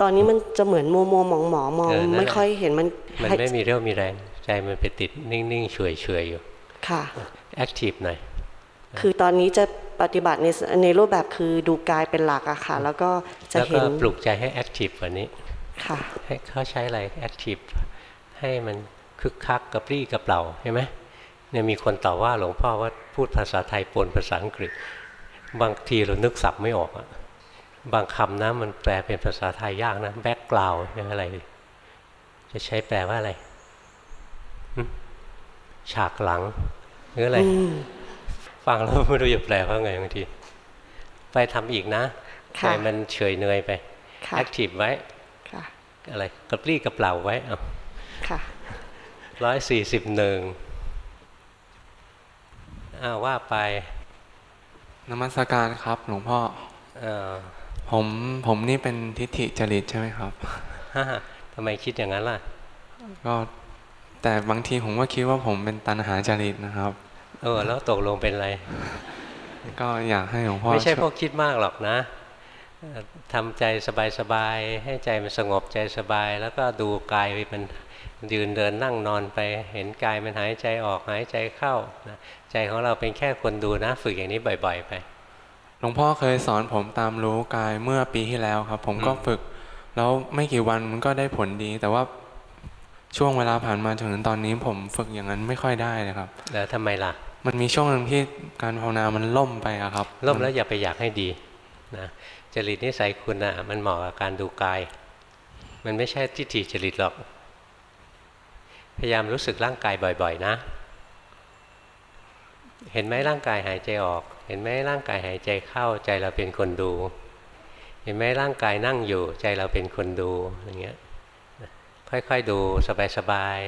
ตอนนี้มันจะเหมือนมัวมัวหมองหมองมองเออนั่นแหละไม่ค่อยเห็นมัน มันให้ไม่มีเรี่ยวมีแรง ใจมันไปติดนิ่งๆเฉยๆอยู่ ค่ะ active หน่อยคือตอนนี้จะปฏิบัติในในรูปแบบคือดูกายเป็นหลักอะค่ะ แล้วก็จะแล้วก็เห็นปลุกใจให้ active กว่านี้ ค่ะ ให้เขาใช้อะไร active ให้มันคึกคักกระปรี้กระเปร่าใช่ไหมเนี่ยมีคนต่อว่าหลวงพ่อว่าพูดภาษาไทยปนภาษาอังกฤษ บางทีเรานึกศัพท์ไม่ออกอะบางคำนะมันแปลเป็นภาษาไทยยากนะ background อะไร จะใช้แปลว่าอะไรหึฉากหลังหรืออะไรอืมฟังแล้วไม่รู้จะแปลว่าไงบางที ไปทำอีกนะใจค่ะมันเฉยเนยไปค่ะแอคทีฟไว้ค่ะอะไรกระปรี้กระเปร่าไว้เอาค่ะร้อยสี่สิบหนึ่งอ้าวว่าไป นมัสการครับ หลวงพ่อเออผมผมนี่เป็นทิฏฐิจริตใช่ไหมครับฮ่าทำไมคิดอย่างนั้นล่ะ ก็แต่บางทีผมก็คิดว่าผมเป็นตัณหาจริตนะครับ เออ แล้วตกลงเป็นอะไร ก็อยากให้หลวงพ่อ ไม่ใช่วยพวกคิดมากหรอกนะเอ่อทำใจสบายๆ ให้ใจมันสงบใจสบาย แล้วก็ดูกายมันยืนเดินนั่งนอนไป เห็นกายมันหายใจออกหายใจเข้านะ ใจของเราเป็นแค่คนดูนะ ฝึกอย่างนี้บ่อย ๆ ไป หลวงพ่อเคยสอนผมตามรู้กายเมื่อปีที่แล้วครับ ผมก็อืมฝึก แล้วไม่กี่วันมันก็ได้ผลดี แต่ว่าช่วงเวลาผ่านมาจนถึงตอนนี้ผมฝึกอย่างนั้นไม่ค่อยได้เลยครับ แล้วทำไมล่ะ มันมีช่วงหนึ่งที่การภาวนามันล่มไปอะครับ ล่มแล้วอย่าไปอยากให้ดีนะจริตนิสัยคุณอะมันเหมาะกับการดูกาย มันไม่ใช่ทิฏฐิจริตหรอก พยายามรู้สึกร่างกายบ่อย ๆ นะ เห็นไหมร่างกายหายใจออก เห็นไหมร่างกายหายใจเข้าใจเราเป็นคนดู เห็นไหมร่างกายนั่งอยู่ใจเราเป็นคนดูอย่างเงี้ยค่อยๆดูสบาย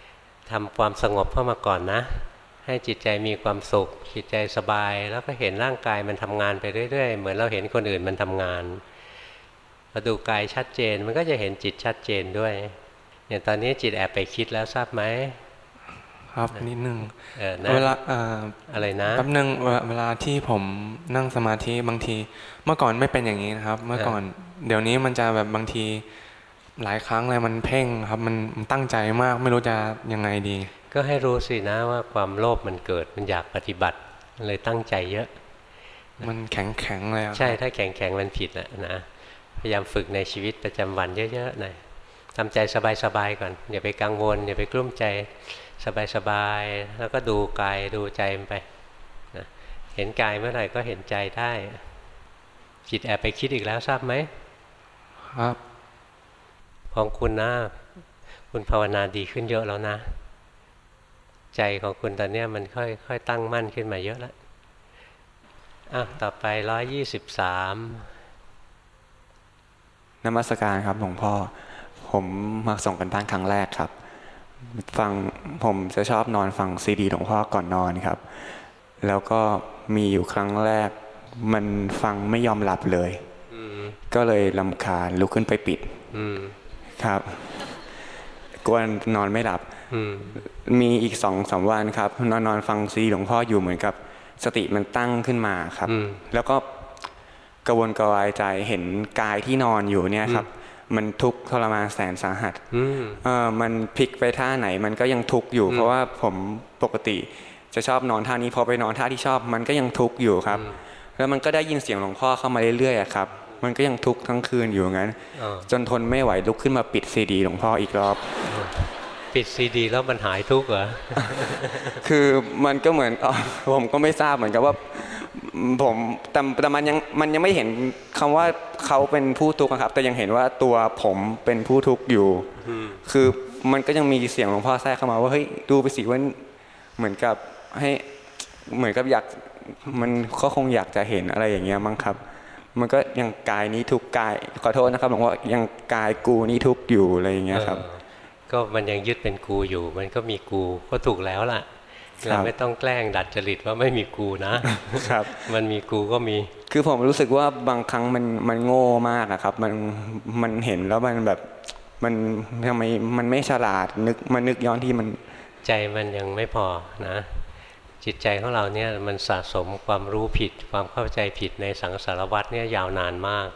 ๆทำความสงบเข้ามาก่อนนะ ให้จิตใจมีความสุข จิตใจสบาย แล้วก็เห็นร่างกายมันทำงานไปเรื่อย ๆ เหมือนเราเห็นคนอื่นมันทำงานพอดูกายชัดเจนมันก็จะเห็นจิตชัดเจนด้วยอย่างตอนนี้จิตแอบไปคิดแล้วทราบไหม ครับนิดนึงเออนะเวลาเอ่ออะไรนะแป๊บนึงเวลาเวลาที่ผมนั่งสมาธิบางที เมื่อก่อนไม่เป็นอย่างนี้นะครับ เมื่อก่อน เดี๋ยวนี้มันจะแบบบางทีหลายครั้งเลยมันเพ่งครับมันมันตั้งใจมากไม่รู้จะยังไงดี ก็ให้รู้สินะว่าความโลภมันเกิดมันอยากปฏิบัติมันเลยตั้งใจเยอะ มันแข็งแข็งๆเลยอะใช่ถ้าแข็งแข็งๆมันผิดแหละนะพยายามฝึกในชีวิตประจำวันเยอะๆหน่อยทำใจสบายๆก่อนอย่าไปกังวลอย่าไปกลุ้มใจ สบายๆแล้วก็ดูกายดูใจมันไปนะเห็นกายเมื่อไหร่ก็เห็นใจได้ จิตแอบไปคิดอีกแล้วทราบไหมครับ ของคุณนะคุณภาวนาดีขึ้นเยอะแล้วนะ ใจของคุณตอนเนี้ยมันค่อยค่อยตั้งมั่นขึ้นมาเยอะแล้วอะต่อไปร้อยยี่สิบสามนมัสการครับหลวงพ่อ ผมมาส่งกันบ้านครั้งแรกครับ ฟังผมจะชอบนอนฟังซีดีหลวงพ่อก่อนนอนครับ แล้วก็มีอยู่ครั้งแรก มันฟังไม่ยอมหลับเลยก็เลยลำคาญลุกขึ้นไปปิดครับกวนนอนไม่หลับมีอีกสองสาวันครับ นอนนอนฟังซีดีหลวงพ่ออยู่เหมือนกับ สติมันตั้งขึ้นมาครับ แล้วก็กระวนกระวายใจเห็นกายที่นอนอยู่เนี่ยครับ มันทุกข์ทรมานแสนสาหัสเออมันพลิกไปท่าไหนมันก็ยังทุกข์อยู่ เพราะว่าผมปกติจะชอบนอนท่านี้พอไปนอนท่าที่ชอบ มันก็ยังทุกข์อยู่ครับ แล้วมันก็ได้ยินเสียงหลวงพ่อเข้ามาเรื่อยๆครับ มันก็ยังทุกข์ทั้งคืนอยู่งั้น จนทนไม่ไหวลุกขึ้นมาปิดซีดีหลวงพ่ออีกรอบปิดซีดีแล้วมันหายทุกข์เหรอ คือมันก็เหมือนอ๋อผมก็ไม่ทราบเหมือนกับว่า ผมแต่แต่มันยังมันยังไม่เห็นคำว่าเขาเป็นผู้ทุกข์นะครับ แต่ยังเห็นว่าตัวผมเป็นผู้ทุกข์อยู่ คือมันก็ยังมีเสียงหลวงพ่อแทรกเข้ามาว่าเฮ้ยดูไปสิว่าเหมือนกับให้เหมือนกับอยากมันก็คงอยากจะเห็นอะไรอย่างเงี้ยมั้งครับ มันก็ยังกายนี้ทุกกายขอโทษนะครับหลวงพ่อยังกายกูนี้ทุกอยู่อะไรอย่างเงี้ยครับ ก็มันยังยึดเป็นกูอยู่ มันก็มีกูก็ถูกแล้วล่ะ เราไม่ต้องแกล้งดัดจริตว่าไม่มีกูนะครับ มันมีกูก็มี คือผมรู้สึกว่าบางครั้งมันมันโง่มากอะครับ มันมันเห็นแล้วมันแบบมันทำไมมันไม่ฉลาดนึกมันนึกย้อนที่มันใจมันยังไม่พอนะ จิตใจของเราเนี่ยมันสะสมความรู้ผิด ความเข้าใจผิดในสังสารวัฏเนี่ยยาวนานมาก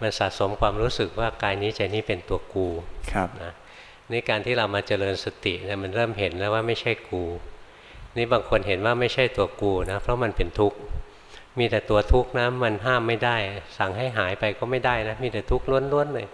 มันสะสมความรู้สึกว่ากายนี้ใจนี้เป็นตัวกูครับนะนี่การที่เรามาเจริญสติเนี่ยมันเริ่มเห็นแล้วว่าไม่ใช่กู นี่บางคนเห็นว่าไม่ใช่ตัวกูนะ เพราะมันเป็นทุกข์ มีแต่ตัวทุกข์นะมันห้ามไม่ได้ สั่งให้หายไปก็ไม่ได้นะ มีแต่ทุกข์ล้วนๆเลย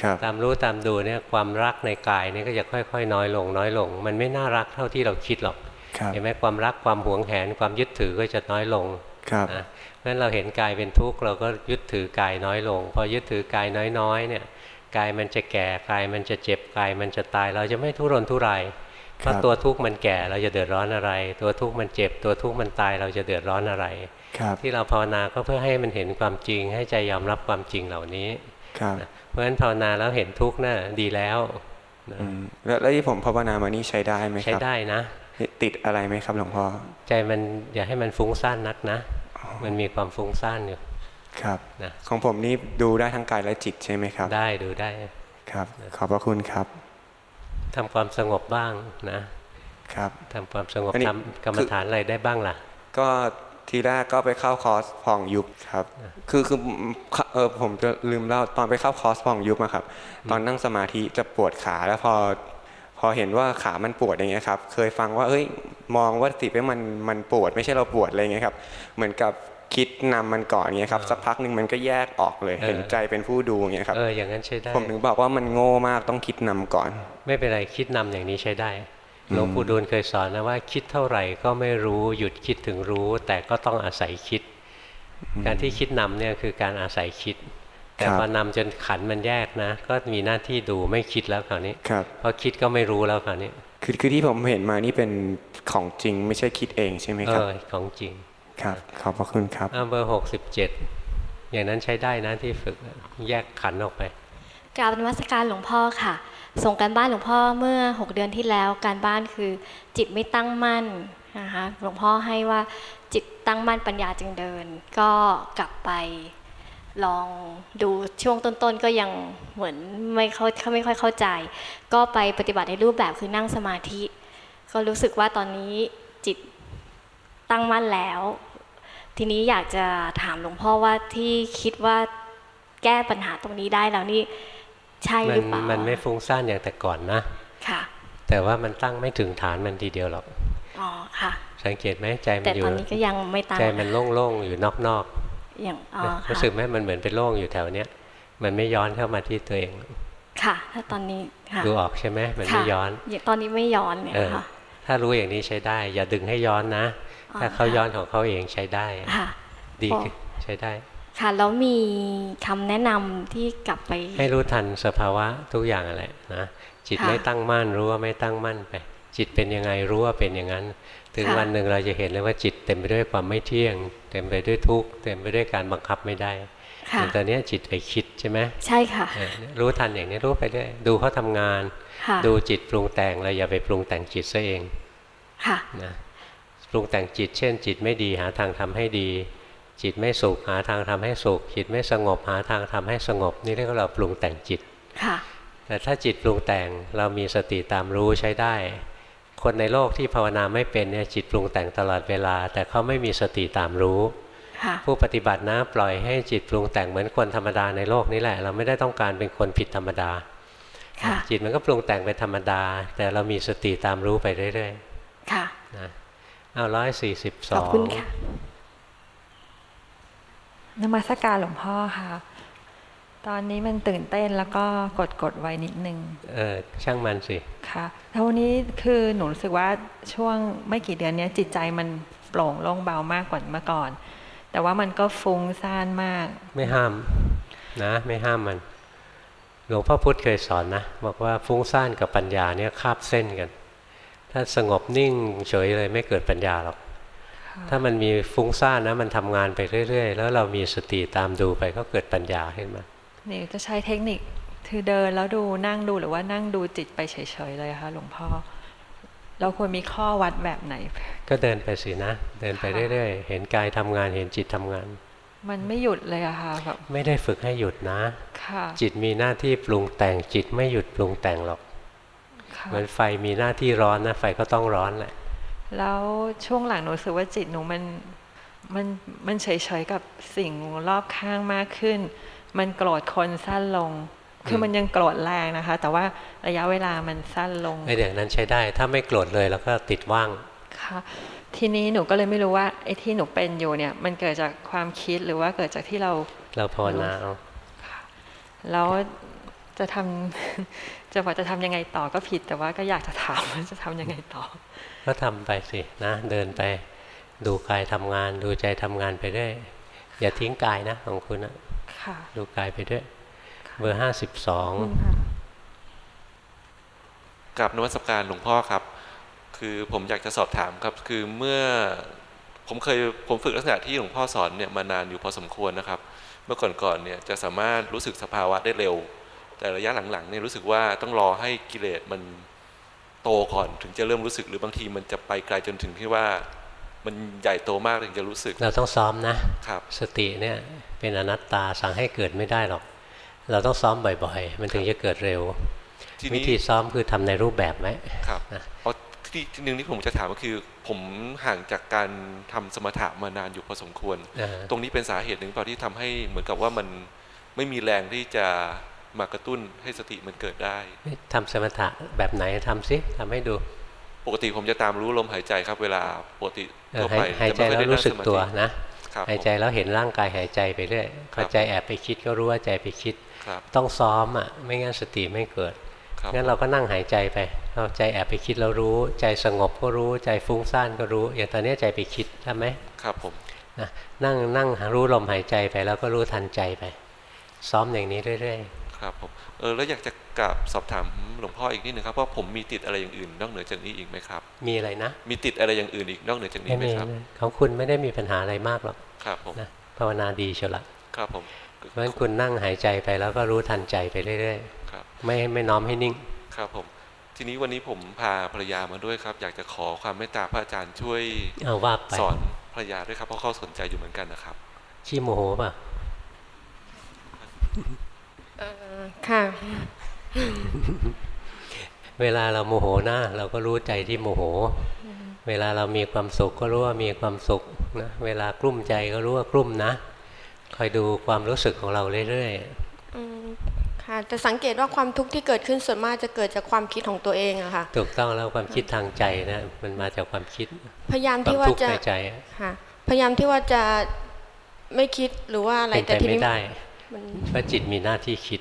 ครับตามรู้ตามดูเนี่ยความรักในกายเนี่ยก็จะค่อยๆ น้อยลงน้อยลง มันไม่น่ารักเท่าที่เราคิดหรอกครับเห็นไหมความรักความหวงแหนความยึดถือก็จะน้อยลงครับนะเพราะฉะนั้นเราเห็นกายเป็นทุกข์เราก็ยึดถือกายน้อยลง พอยึดถือกายน้อยๆเนี่ยกายมันจะแก่กายมันจะเจ็บกายมันจะตาย เราจะไม่ทุรนทุราย เพราะตัวทุกข์มันแก่เราจะเดือดร้อนอะไร ตัวทุกข์มันเจ็บ ตัวทุกข์มันตายเราจะเดือดร้อนอะไรครับที่เราภาวนาก็เพื่อให้มันเห็นความจริง ให้ใจยอมรับความจริงเหล่านี้ครับนะเพราะฉะนั้นภาวนาแล้วเห็นทุกข์น่ะดีแล้วนะอืมแล้วแล้วที่ผมภาวนามานี่ใช้ได้ไหมครับใช้ได้นะ ติดอะไรไหมครับหลวงพ่อใจมันอย่าให้มันฟุ้งซ่านนักนะ มันมีความฟุ้งซ่านอยู่ครับนะของผมนี่ดูได้ทั้งกายและจิตใช่ไหมครับ ได้ดูได้ครับ ขอบพระคุณครับ ทำความสงบบ้างนะครับทำความสงบอันนี้ทำกรรมฐานอะไรได้บ้างล่ะ ก็ทีแรกก็ไปเข้าคอร์สผ่องยุบครับ คือคือเออผมจะลืมเล่าตอนไปเข้าคอร์สผ่องยุบอะครับ ตอนนั่งสมาธิจะปวดขาแล้วพอ พอเห็นว่าขามันปวดอย่างเงี้ยครับ เคยฟังว่าเอ้ยมองว่าสิเป็นมันมันปวด ไม่ใช่เราปวดอะไรเงี้ยครับ เหมือนกับ คิดนำมันก่อนเงี้ยครับสักพักหนึ่งมันก็แยกออกเลยเออเห็นใจเป็นผู้ดูเงี้ยครับเอออย่างนั้นใช้ได้ผมถึงบอกว่ามันโง่มากต้องคิดนำก่อน ไม่เป็นไรคิดนำอย่างนี้ใช้ได้อืมหลวงปู่ดูลเคยสอนนะว่าคิดเท่าไหร่ก็ไม่รู้หยุดคิดถึงรู้ แต่ก็ต้องอาศัยคิด การที่คิดนำเนี่ยคือการอาศัยคิด แต่พอนำจนขันมันแยกนะ ก็มีหน้าที่ดูไม่คิดแล้วคราวนี้ครับเพราะคิดก็ไม่รู้แล้วคราวนี้คือคือที่ผมเห็นมานี่เป็นของจริงไม่ใช่คิดเองใช่ไหมเอครับอของจริง ครับ ขอบพระคุณครับอ่าเบอร์หกสิบเจ็ดอย่างนั้นใช้ได้นะที่ฝึกแยกขันออกไปกราบนมัสการหลวงพ่อค่ะ ส่งการบ้านหลวงพ่อเมื่อ 6 เดือนที่แล้วการบ้านคือ จิตไม่ตั้งมั่นนะคะหลวงพ่อให้ว่าจิตตั้งมั่นปัญญาจึงเดิน ก็กลับไปลองดูช่วงต้นๆก็ยังเหมือนไม่เข้าไม่ค่อยเข้าใจ ก็ไปปฏิบัติในรูปแบบคือนั่งสมาธิ ก็รู้สึกว่าตอนนี้จิ ตตั้งมั่นแล้ว ทีนี้อยากจะถามหลวงพ่อว่าที่คิดว่าแก้ปัญหาตรงนี้ได้แล้วนี่ใช่มัหรือเปล่ามันไม่ฟุ้งซ่านอย่างแต่ก่อนนะค่ะ แต่ว่ามันตั้งไม่ถึงฐานมันทีเดียวหรอกอ๋อค่ะ สังเกตไหมใจมัแต่นอยู่ตอนนี้ก็ยังไม่ตั้งใจมันโล่งๆอยู่นอกอย่างอ๋อๆนะค่ะรู้สึกไหมมันเหมือนเป็นโล่งอยู่แถวเนี้ยมันไม่ย้อนเข้ามาที่ตัวเอง ค่ะ ถ้าตอนนี้ค่ะดูออกใช่ไหมมันไม่ค่ะย้อนอย่างตอนนี้ไม่ย้อนเนี่ยเออค่ะถ้ารู้อย่างนี้ใช้ได้ อย่าดึงให้ย้อนนะอ๋อ ถ้าเขาย้อนของเขาเองใช้ได้ค่ะดีพอขึ้นใช้ได้ ค่ะแล้วมีคำแนะนำที่กลับไป ให้รู้ทันสภาวะทุกอย่างอะไรนะจิตค่ะไม่ตั้งมั่นรู้ว่าไม่ตั้งมั่นไป จิตเป็นยังไงรู้ว่าเป็นอย่างนั้น ถึงวันหนึ่งเราจะเห็นเลยว่าจิตเต็มไปด้วยความไม่เที่ยง เต็มไปด้วยทุกข์เต็มไปด้วยการบังคับไม่ได้อย่างตอนนี้จิตไปคิดใช่ไหมใช่ค่ะ รู้ทันอย่างนี้รู้ไปด้วยดูเขาทำงาน ดูจิตปรุงแต่งเราอย่าไปปรุงแต่งจิตซะเองค่ะนะป รุงแต่งจิต เช่น จิตไม่ดีหาทางทำให้ดี จิตไม่สุขหาทางทำให้สุข จิตไม่สงบหาทางทำให้สงบ นี่เรียกว่าเราปรุงแต่งจิตค่ะแต่ถ้าจิตปรุงแต่งเรามีสติตามรู้ใช้ได้ คนในโลกที่ภาวนาไม่เป็นเนี่ยจิตปรุงแต่งตลอดเวลา แต่เขาไม่มีสติตามรู้ผู้ปฏิบัตินะปล่อยให้จิตปรุงแต่งเหมือนคนธรรมดาในโลกนี้แหละ เราไม่ได้ต้องการเป็นคนผิดธรรมดาจิตมันก็ปรุงแต่งไปธรรมดา แต่เรามีสติตามรู้ไปเรื่อยๆค่ะนะ เอาร้อยสี่สิบสองขอบคุณค่ะนมัสการหลวงพ่อค่ะ ตอนนี้มันตื่นเต้นแล้วก็กดกดไว้นิดนึง เออช่างมันสิ ค่ะแล้ววันนี้คือหนูรู้สึกว่าช่วงไม่กี่เดือนนี้จิตใจมันโปร่งโล่งเบามากกว่าเมื่อก่อน แต่ว่ามันก็ฟุ้งซ่านมาก ไม่ห้ามนะ ไม่ห้ามมัน หลวงพ่อพุธเคยสอนนะ บอกว่าฟุ้งซ่านกับปัญญาเนี่ยคาบเส้นกัน ถ้าสงบนิ่งเฉยเลยไม่เกิดปัญญาหรอก ถ้ามันมีฟุ้งซ่านนะมันทำงานไปเรื่อย ๆ แล้วเรามีสติตามดูไปก็เกิดปัญญาขึ้นมานี่จะใช้เทคนิคคือเดินแล้วดูนั่งดูหรือว่านั่งดูจิตไปเฉยๆเลยคะหลวงพ่อ เราควรมีข้อวัดแบบไหน ก็เดินไปสินะ เดินไปเรื่อยๆ เห็นกายทำงานเห็นจิตทำงาน มันไม่หยุดเลยอะค่ะแบบไม่ได้ฝึกให้หยุดนะค่ะจิตมีหน้าที่ปรุงแต่งจิตไม่หยุดปรุงแต่งหรอก เหมือนไฟมีหน้าที่ร้อนนะไฟก็ต้องร้อนแหละ แล้วช่วงหลังหนูรู้สึกว่าจิตหนูมันมันมันเฉยๆกับสิ่งรอบข้างมากขึ้น มันโกรธคนสั้นลง คือมันยังโกรธแรงนะคะ แต่ว่าระยะเวลามันสั้นลงไอ้อย่างนั้นใช้ได้ ถ้าไม่โกรธเลยแล้วก็ติดว่างค่ะทีนี้หนูก็เลยไม่รู้ว่าไอ้ที่หนูเป็นอยู่เนี่ย มันเกิดจากความคิดหรือว่าเกิดจากที่เราเราภาวนาเอาแล้วจะทำ จะว่าจะทำยังไงต่อก็ผิดแต่ว่าก็อยากจะถามว่าจะทำยังไงต่อ ก็ทำไปสินะ เดินไปดูกายทำงาน ดูใจทำงานไปด้วย อย่าทิ้งกายนะของคุณนะดูกายไปด้วยเบอร์ห้าสิบสองกับนวัตการหลวงพ่อครับ คือผมอยากจะสอบถามครับ คือเมื่อผมเคยผมฝึกลักษณะที่หลวงพ่อสอนเนี่ยมานานอยู่พอสมควรนะครับ เมื่อก่อนๆเนี่ยจะสามารถรู้สึกสภาวะได้เร็ว แต่ระยะหลังๆเนี่ยรู้สึกว่าต้องรอให้กิเลสมันโตก่อนถึงจะเริ่มรู้สึกหรือบางทีมันจะไปไกลจนถึงที่ว่ามันใหญ่โตมากถึงจะรู้สึก เราต้องซ้อมนะครับ สติเนี่ยเป็นอนัตตาสั่งให้เกิดไม่ได้หรอก เราต้องซ้อมบ่อยๆ มันถึงจะเกิดเร็ววิธีซ้อมคือทำในรูปแบบไหมครับเพราะที่ที่หนึ่งที่ผมจะถามก็คือ ผมห่างจากการทำสมถะมานานอยู่พอสมควร ตรงนี้เป็นสาเหตุหนึ่งเปล่าที่ทำให้เหมือนกับว่ามันไม่มีแรงที่จะ มากระตุ้นให้สติมันเกิดได้ทำสมถะแบบไหนทำซิทำให้ดู ปกติผมจะตามรู้ลมหายใจครับ เวลาปกติทั่วไปหายใจแล้วรู้สึกตัวนะหายใจแล้วเห็นร่างกายหายใจไปเรื่อยพอใจแอบไปคิดก็รู้ว่าใจไปคิด ต้องซ้อมอะไม่งั้นสติไม่เกิดงั้นเราก็นั่งหายใจไปเราใจแอบไปคิดเรารู้ ใจสงบก็รู้ใจฟุ้งซ่านก็รู้ อย่างตอนนี้ใจไปคิดใช่ไหมครับผมนะนั่งนั่งรู้ลมหายใจไปแล้วก็รู้ทันใจไป ซ้อมอย่างนี้เรื่อย ๆ ครับผมเออแล้วอยากจะกลับสอบถามหลวงพ่ออีกนิดนึงครับว่าผมมีติดอะไรอย่างอื่น นอกเหนือจากนี้อีกไหมครับ มีอะไรนะ มีติดอะไรอย่างอื่นอีกนอกเหนือจากนี้ไหมครับของคุณไม่ได้มีปัญหาอะไรมากหรอกครับผมนะภาวนาดีเชียวละครับผมเพราะฉะนั้นคุณนั่งหายใจไปแล้วก็รู้ทันใจไปเรื่อยๆไม่ไม่น้อมให้นิ่งครับผมทีนี้วันนี้ผมพาภรรยามาด้วยครับ อยากจะขอความเมตตาพระอาจารย์ช่วยเอาว่าสอนภรรยาด้วยครับเพราะเขาสนใจอยู่เหมือนกันนะครับขี้โมโหป่ะ ค่ะ เวลาเราโมโหหน้า เราก็รู้ใจที่โมโห เวลาเรามีความสุขก็รู้ว่ามีความสุขนะเวลากลุ้มใจก็รู้ว่ากลุ้มนะคอยดูความรู้สึกของเราเรื่อยๆค่ะจะสังเกตว่าความทุกข์ที่เกิดขึ้นส่วนมากจะเกิดจากความคิดของตัวเองอะค่ะถูกต้องแล้วความคิดทางใจนะมันมาจากความคิด พยายามที่ว่าจะใจค่ะพยายามที่ว่าจะไม่คิดหรือว่าอะไรแต่ที่ไม่ได้เพราะจิตมีหน้าที่คิด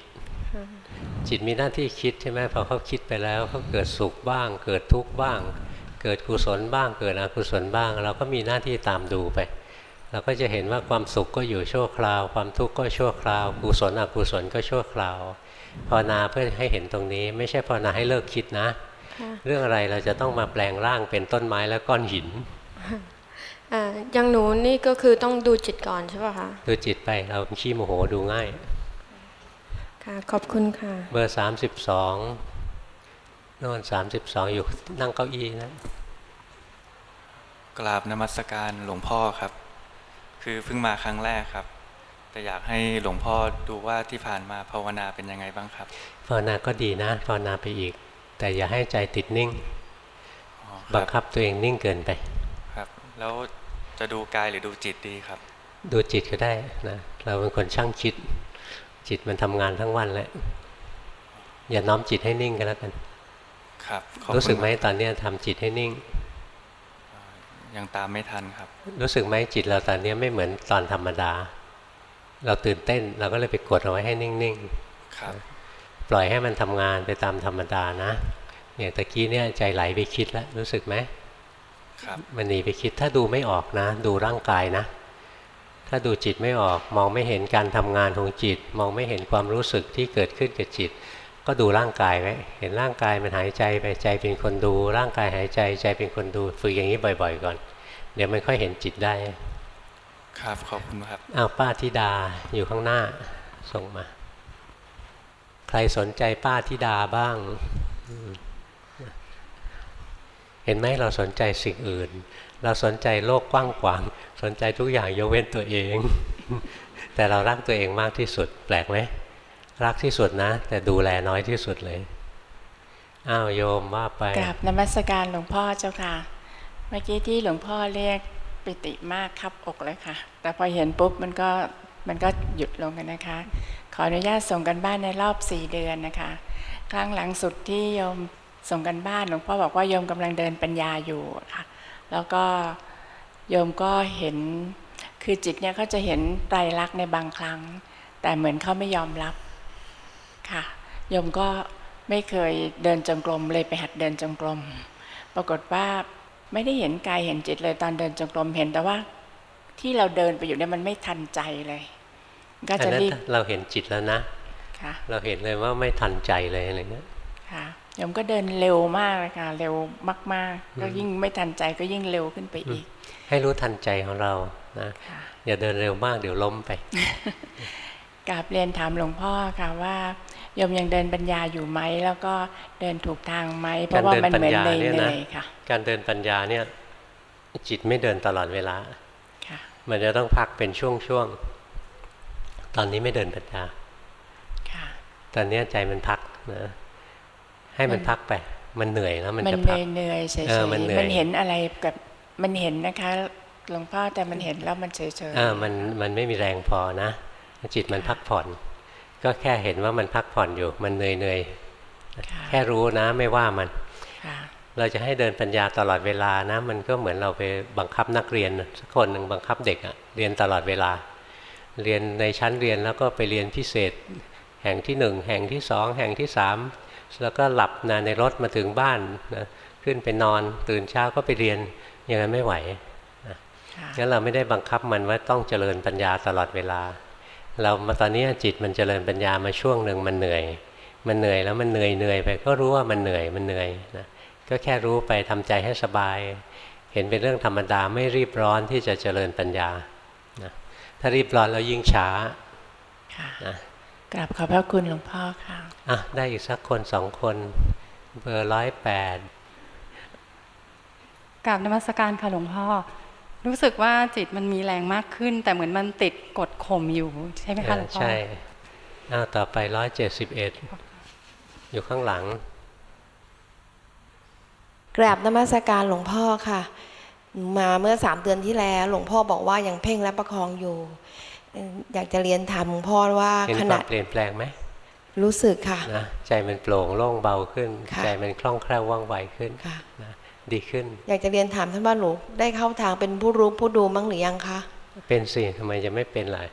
จิตมีหน้าที่คิดใช่ไหมพอเขาคิดไปแล้วเขาเกิดสุขบ้าง เกิดทุกข์บ้าง เกิดกุศลบ้าง เกิดอกุศลบ้าง เราก็มีหน้าที่ตามดูไป เราก็จะเห็นว่าความสุขก็อยู่ชั่วคราว ความทุกข์ก็ชั่วคราว กุศลอกุศลก็ชั่วคราวภาวนาเพื่อให้เห็นตรงนี้ ไม่ใช่ภาวนาให้เลิกคิดนะ เรื่องอะไรเราจะต้องมาแปลงร่างเป็นต้นไม้และก้อนหิน อย่างหนูนี่ก็คือต้องดูจิตก่อนใช่ป่ะคะดูจิตไปเราขี้โมโหดูง่าย ค่ะขอบคุณค่ะ เบอร์สามสิบสองโน่นสามสิบสองอยู่นั่งเก้าอี้นะกราบนมัสการหลวงพ่อครับ คือเพิ่งมาครั้งแรกครับ แต่อยากให้หลวงพ่อดูว่าที่ผ่านมาภาวนาเป็นยังไงบ้างครับ ภาวนาก็ดีนะ ภาวนาไปอีก แต่อย่าให้ใจติดนิ่ง บังคับตัวเองนิ่งเกินไป ครับ แล้ว จะดูกายหรือดูจิตดีครับ ดูจิตก็ได้นะเราเป็นคนช่างคิด จิตมันทำงานทั้งวันแหละอย่าน้อมจิตให้นิ่งกันแล้วกัน ครับรู้สึกไหมตอนนี้ทำจิตให้นิ่ง ยังตามไม่ทันครับ รู้สึกไหมจิตเราตอนนี้ไม่เหมือนตอนธรรมดา เราตื่นเต้นเราก็เลยไปกดเอาไว้ให้นิ่งๆครับ ปล่อยให้มันทำงานไปตามธรรมดานะอย่างตะกี้เนี่ยใจไหลไปคิดแล้วรู้สึกไหมครับ มันหนีไปคิดถ้าดูไม่ออกนะ ดูร่างกายนะ ถ้าดูจิตไม่ออกมองไม่เห็นการทำงานของจิต มองไม่เห็นความรู้สึกที่เกิดขึ้นกับจิต ก็ดูร่างกายไว้เห็นร่างกายมันหายใจไปใจเป็นคนดู ร่างกายหายใจใจเป็นคนดูฝึกอย่างนี้บ่อย ๆ ก่อน เดี๋ยวมันค่อยเห็นจิตได้ ครับขอบคุณครับอ้าวป้าธิดาอยู่ข้างหน้าส่งมา ใครสนใจป้าธิดาบ้าง เห็นไหมเราสนใจสิ่งอื่น เราสนใจโลกกว้างขวางสนใจทุกอย่างยกเว้นตัวเอง แต่เรารักตัวเองมากที่สุด แปลกไหมรักที่สุดนะ แต่ดูแลน้อยที่สุดเลยอ้าวโยมว่าไปกราบนมัสการหลวงพ่อเจ้าค่ะ เมื่อกี้ที่หลวงพ่อเรียกปิติมากครับอกเลยค่ะ แต่พอเห็นปุ๊บมันก็มันก็หยุดลงกันนะคะ ขออนุญาตส่งกันบ้านในรอบสี่เดือนนะคะ ครั้งหลังสุดที่โยม ส่งกันบ้านหลวงพ่อบอกว่าโยมกำลังเดินปัญญาอยู่ค่ะแล้วก็โยมก็เห็นคือจิตเนี่ยเขาจะเห็นไตรลักษณ์ในบางครั้ง แต่เหมือนเขาไม่ยอมรับค่ะโยมก็ไม่เคยเดินจงกรมเลยไปหัดเดินจงกรม ปรากฏว่าไม่ได้เห็นกายเห็นจิตเลยตอนเดินจงกรมเห็นแต่ว่าที่เราเดินไปอยู่เนี่ยมันไม่ทันใจเลย ก็จะรีบเราเห็นจิตแล้วนะค่ะเราเห็นเลยว่าไม่ทันใจเลยอะไรเงี้ยค่ะ โยมก็เดินเร็วมากเลยค่ะเร็วมาก ๆ ก็ยิ่งไม่ทันใจก็ยิ่งเร็วขึ้นไปอีก ให้รู้ทันใจของเรานะอย่าเดินเร็วมากเดี๋ยวล้มไปกราบเรียนถามหลวงพ่อค่ะว่าโยมยังเดินปัญญาอยู่ไหมแล้วก็เดินถูกทางไหมเพราะว่ามันเหมือนเหนื่อยค่ะ การเดินปัญญาเนี่ยจิตไม่เดินตลอดเวลามันจะต้องพักเป็นช่วงๆตอนนี้ไม่เดินปัญญาตอนนี้ใจมันพักนะ ให้มันพักไป มันเหนื่อยแล้วมันจะพักมันเหนื่อยเฉยๆมันเห็นอะไรกับมันเห็นนะคะหลวงพ่อแต่มันเห็นแล้วมันเฉยๆอ่ามันมันไม่มีแรงพอนะ จิตมันพักผ่อน ก็แค่เห็นว่ามันพักผ่อนอยู่ มันเหนื่อยเหนื่อยแค่รู้นะไม่ว่ามันเราจะให้เดินปัญญาตลอดเวลานะ มันก็เหมือนเราไปบังคับนักเรียนสักคนหนึ่งบังคับเด็กอะเรียนตลอดเวลา เรียนในชั้นเรียนแล้วก็ไปเรียนพิเศษ แห่งที่หนึ่งแห่งที่สองแห่งที่สาม แล้วก็หลับนะในรถมาถึงบ้านนะขึ้นไปนอนตื่นเช้าก็ไปเรียนอย่างนั้นไม่ไหวนะงั้นเราไม่ได้บังคับมันว่าต้องเจริญปัญญาตลอดเวลา เรามาตอนนี้จิตมันเจริญปัญญามาช่วงหนึ่งมันเหนื่อย มันเหนื่อยแล้วมันเหนื่อยเหนื่อยไปก็รู้ว่ามันเหนื่อยมันเหนื่อยนะก็แค่รู้ไปทำใจให้สบาย เห็นเป็นเรื่องธรรมดาไม่รีบร้อนที่จะเจริญปัญญานะถ้ารีบร้อนแล้วยิ่งช้านะ กราบขอบพระคุณหลวงพ่อค่ะอะได้อีกสักคนสองคนเบอร์ร้อยแปดกราบนมัสการค่ะหลวงพ่อ รู้สึกว่าจิตมันมีแรงมากขึ้น แต่เหมือนมันติดกดข่มอยู่ใช่ไหมคะหลวงพ่อใช่อ้าวต่อไปร้อยเจ็ดสิบเอ็ดอยู่ข้างหลัง กราบนมัสการหลวงพ่อค่ะ มาเมื่อสามเดือนที่แล้ว หลวงพ่อบอกว่ายังเพ่งและประคองอยู่ อยากจะเรียนถามหลวงพ่อว่าขณะเปลี่ยนแปลงไหมรู้สึกค่ะนะใจมันโปร่งโล่งเบาขึ้น ใจมันคล่องแคล่วว่องไวขึ้นนะดีขึ้น อยากจะเรียนถามท่านว่าหนูได้เข้าทางเป็นผู้รู้ผู้ดูมั้งหรือยังคะเป็นสิทำไมจะไม่เป็นล่ะ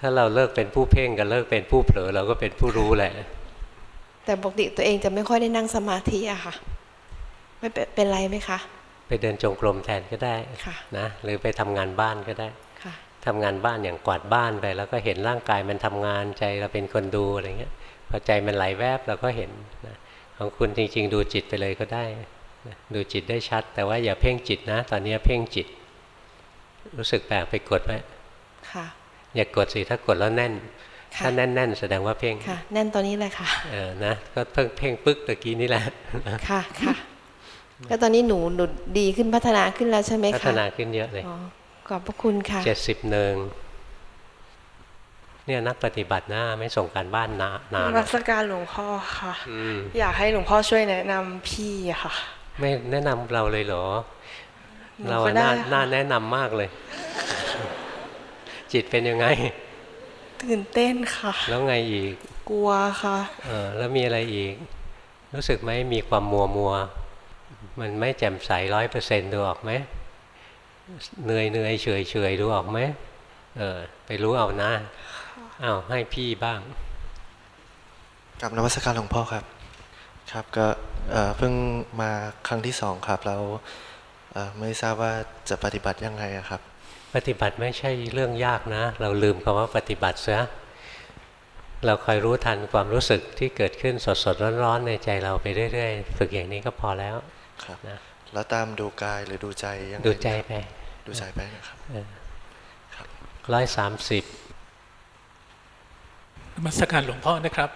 ถ้าเราเลิกเป็นผู้เพ่งกันเลิกเป็นผู้เผลอเราก็เป็นผู้รู้แหละ แต่ปกติตัวเองจะไม่ค่อยได้นั่งสมาธิอะค่ะ ไม่เป็นไรไหมคะ ไปเดินจงกรมแทนก็ได้นะหรือไปทำงานบ้านก็ได้ ทำงานบ้านอย่างกวาดบ้านไป แล้วก็เห็นร่างกายมันทำงานใจเราเป็นคนดูอะไรเงี้ยพอใจมันไหลแวบเราก็เห็นนะของคุณจริง ๆ ดูจิตไปเลยก็ได้ดูจิตได้ชัด แต่ว่าอย่าเพ่งจิตนะ ตอนนี้เพ่งจิต รู้สึกแปลกไปกดไว้ค่ะอย่ากดสิถ้ากดแล้วแน่น ถ้าแน่นๆแสดงว่าเพ่งค่ะ แน่นตอนนี้เลยค่ะเออนะก็เพิ่งเพ่งปึ๊กตะกี้นี่แหละค่ะค่ะแล้วตอนนี้หนูหนูดีขึ้นพัฒนาขึ้นแล้วใช่ไหมคะพัฒนาขึ้นเยอะเลย ขอบพระคุณค่ะเจ็ดสิบหนึ่งเนี่ยนักปฏิบัติหน้าไม่ส่งการบ้านนานานรัศการหลวงพ่อค่ะอยากให้หลวงพ่อช่วยแนะนำพี่ค่ะ ไม่แนะนำเราเลยเหรอ เราหน้าหน้าแนะนำมากเลย จิตเป็นยังไง ตื่นเต้นค่ะ แล้วไงอีก กลัวค่ะ เออแล้วมีอะไรอีก รู้สึกไหมมีความมัวมัว มันไม่แจ่มใสร้อยเปอร์เซ็นต์ดูออกไหม เหนื่อยเหนื่อยเฉยเฉยดูออกไหมเออ ไปรู้เอานะอ้าวให้พี่บ้างกับนวัตการหลวงพ่อครับ ครับก็เพิ่งมาครั้งที่สองครับแล้วไม่ทราบว่าจะปฏิบัติยังไงครับ ปฏิบัติไม่ใช่เรื่องยากนะ เราลืมคำว่าปฏิบัติเสียเราคอยรู้ทันความรู้สึกที่เกิดขึ้นสดๆร้อนๆในใจเราไปเรื่อยๆ ฝึกอย่างนี้ก็พอแล้วครับนะ แล้วตามดูกายหรือดูใจยังไงดูใจไป ดูใจไปนะครับร้อยสามสิบมาสการหลวงพ่อนะครับ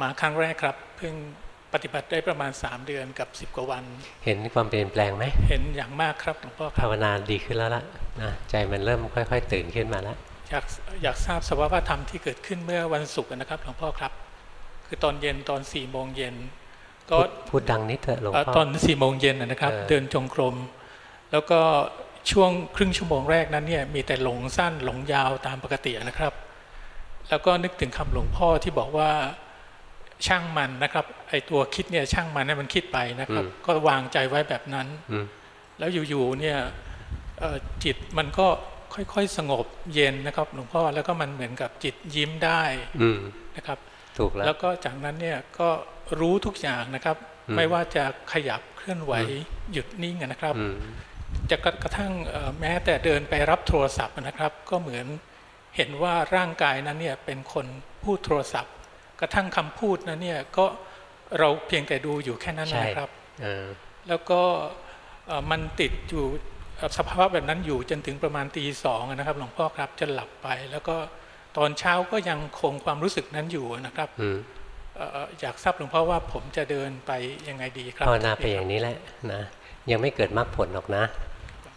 มาครั้งแรกครับเพิ่งปฏิบัติได้ประมาณ 3 เดือนกับ 10 กว่าวัน เห็นความเปลี่ยนแปลงไหมเห็นอย่างมากครับหลวงพ่อภาวนาดีขึ้นแล้วล่ะนะใจมันเริ่มค่อย ๆ ตื่นขึ้นมาแล้วอยากอยากทราบสภาวะธรรมที่เกิดขึ้นเมื่อวันศุกร์นะครับหลวงพ่อครับ คือตอนเย็นตอน4โมงเย็น ก็พูดดังนิดเถอะหลวงพ่อตอน4โมงเย็นนะครับ เดินจงกรม แล้วก็ช่วงครึ่งชั่วโมงแรกนั้นเนี่ยมีแต่หลงสั้นหลงยาวตามปกตินะครับ แล้วก็นึกถึงคำหลวงพ่อที่บอกว่าช่างมันนะครับไอตัวคิดเนี่ยช่างมันให้มันคิดไปนะครับ ก็วางใจไว้แบบนั้น แล้วอยู่ๆเนี่ยจิตมันก็ค่อยๆสงบเย็นนะครับ หลวงพ่อแล้วก็มันเหมือนกับจิตยิ้มได้นะครับถูกแล้วแล้วก็จากนั้นเนี่ยก็ รู้ทุกอย่างนะครับ ไม่ว่าจะขยับเคลื่อนไหวหยุดนิ่งนะครับจะกระทั่งแม้แต่เดินไปรับโทรศัพท์นะครับ ก็เหมือนเห็นว่าร่างกายนั้นเนี่ยเป็นคนพูดโทรศัพท์ กระทั่งคำพูดนั้นเนี่ยก็เราเพียงแต่ดูอยู่แค่นั้นนะครับแล้วก็มันติดอยู่สภาวะแบบนั้นอยู่จนถึงประมาณตีสองนะครับหลวงพ่อครับจะหลับไป แล้วก็ตอนเช้าก็ยังคงความรู้สึกนั้นอยู่นะครับ อยากทราบหลวงพ่อว่าผมจะเดินไปยังไงดีครับภาวนาไปอย่างนี้แหละนะยังไม่เกิดมรรคผลหรอกนะ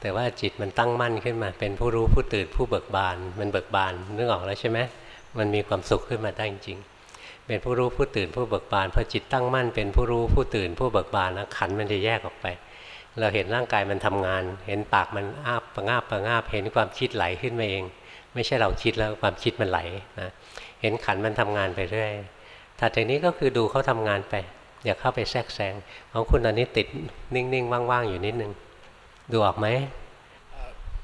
แต่ว่าจิตมันตั้งมั่นขึ้นมา เป็นผู้รู้ผู้ตื่นผู้เบิกบาน มันเบิกบานนึกออกแล้วใช่ไหมมันมีความสุขขึ้นมาได้จริงเป็นผู้รู้ผู้ตื่นผู้เบิกบานพอจิตตั้งมั่น เป็นผู้รู้ผู้ตื่นผู้เบิกบานนะขันมันจะแยกออกไป เราเห็นร่างกายมันทำงาน เห็นปากมันอ้าประงาบประงาบเห็นความคิดไหลขึ้นมาเอง ไม่ใช่เราคิดแล้วความคิดมันไหลนะเห็นขันมันทำงานไปเรื่อย ถัดจากนี้ก็คือดูเขาทำงานไป อย่าเข้าไปแทรกแซงของคุณตอนนี้ติดนิ่งๆว่างๆอยู่นิดนึง ดูออกไหม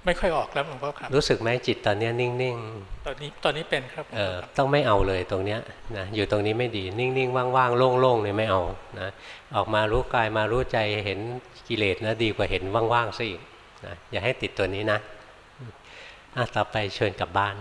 ไม่ค่อยออกแล้วหลวงพ่อครับ รู้สึกไหมจิตตอนนี้นิ่งๆ ตอนนี้ตอนนี้เป็นครับเออต้องไม่เอาเลยตรงเนี้ยนะอยู่ตรงนี้ไม่ดีนิ่งๆว่างๆโล่งๆเนี่ยไม่เอานะออกมารู้กายมารู้ใจเห็นกิเลสนะดีกว่าเห็นว่างๆซะอีกนะอย่าให้ติดตัวนี้นะอะต่อไปเชิญกลับบ้าน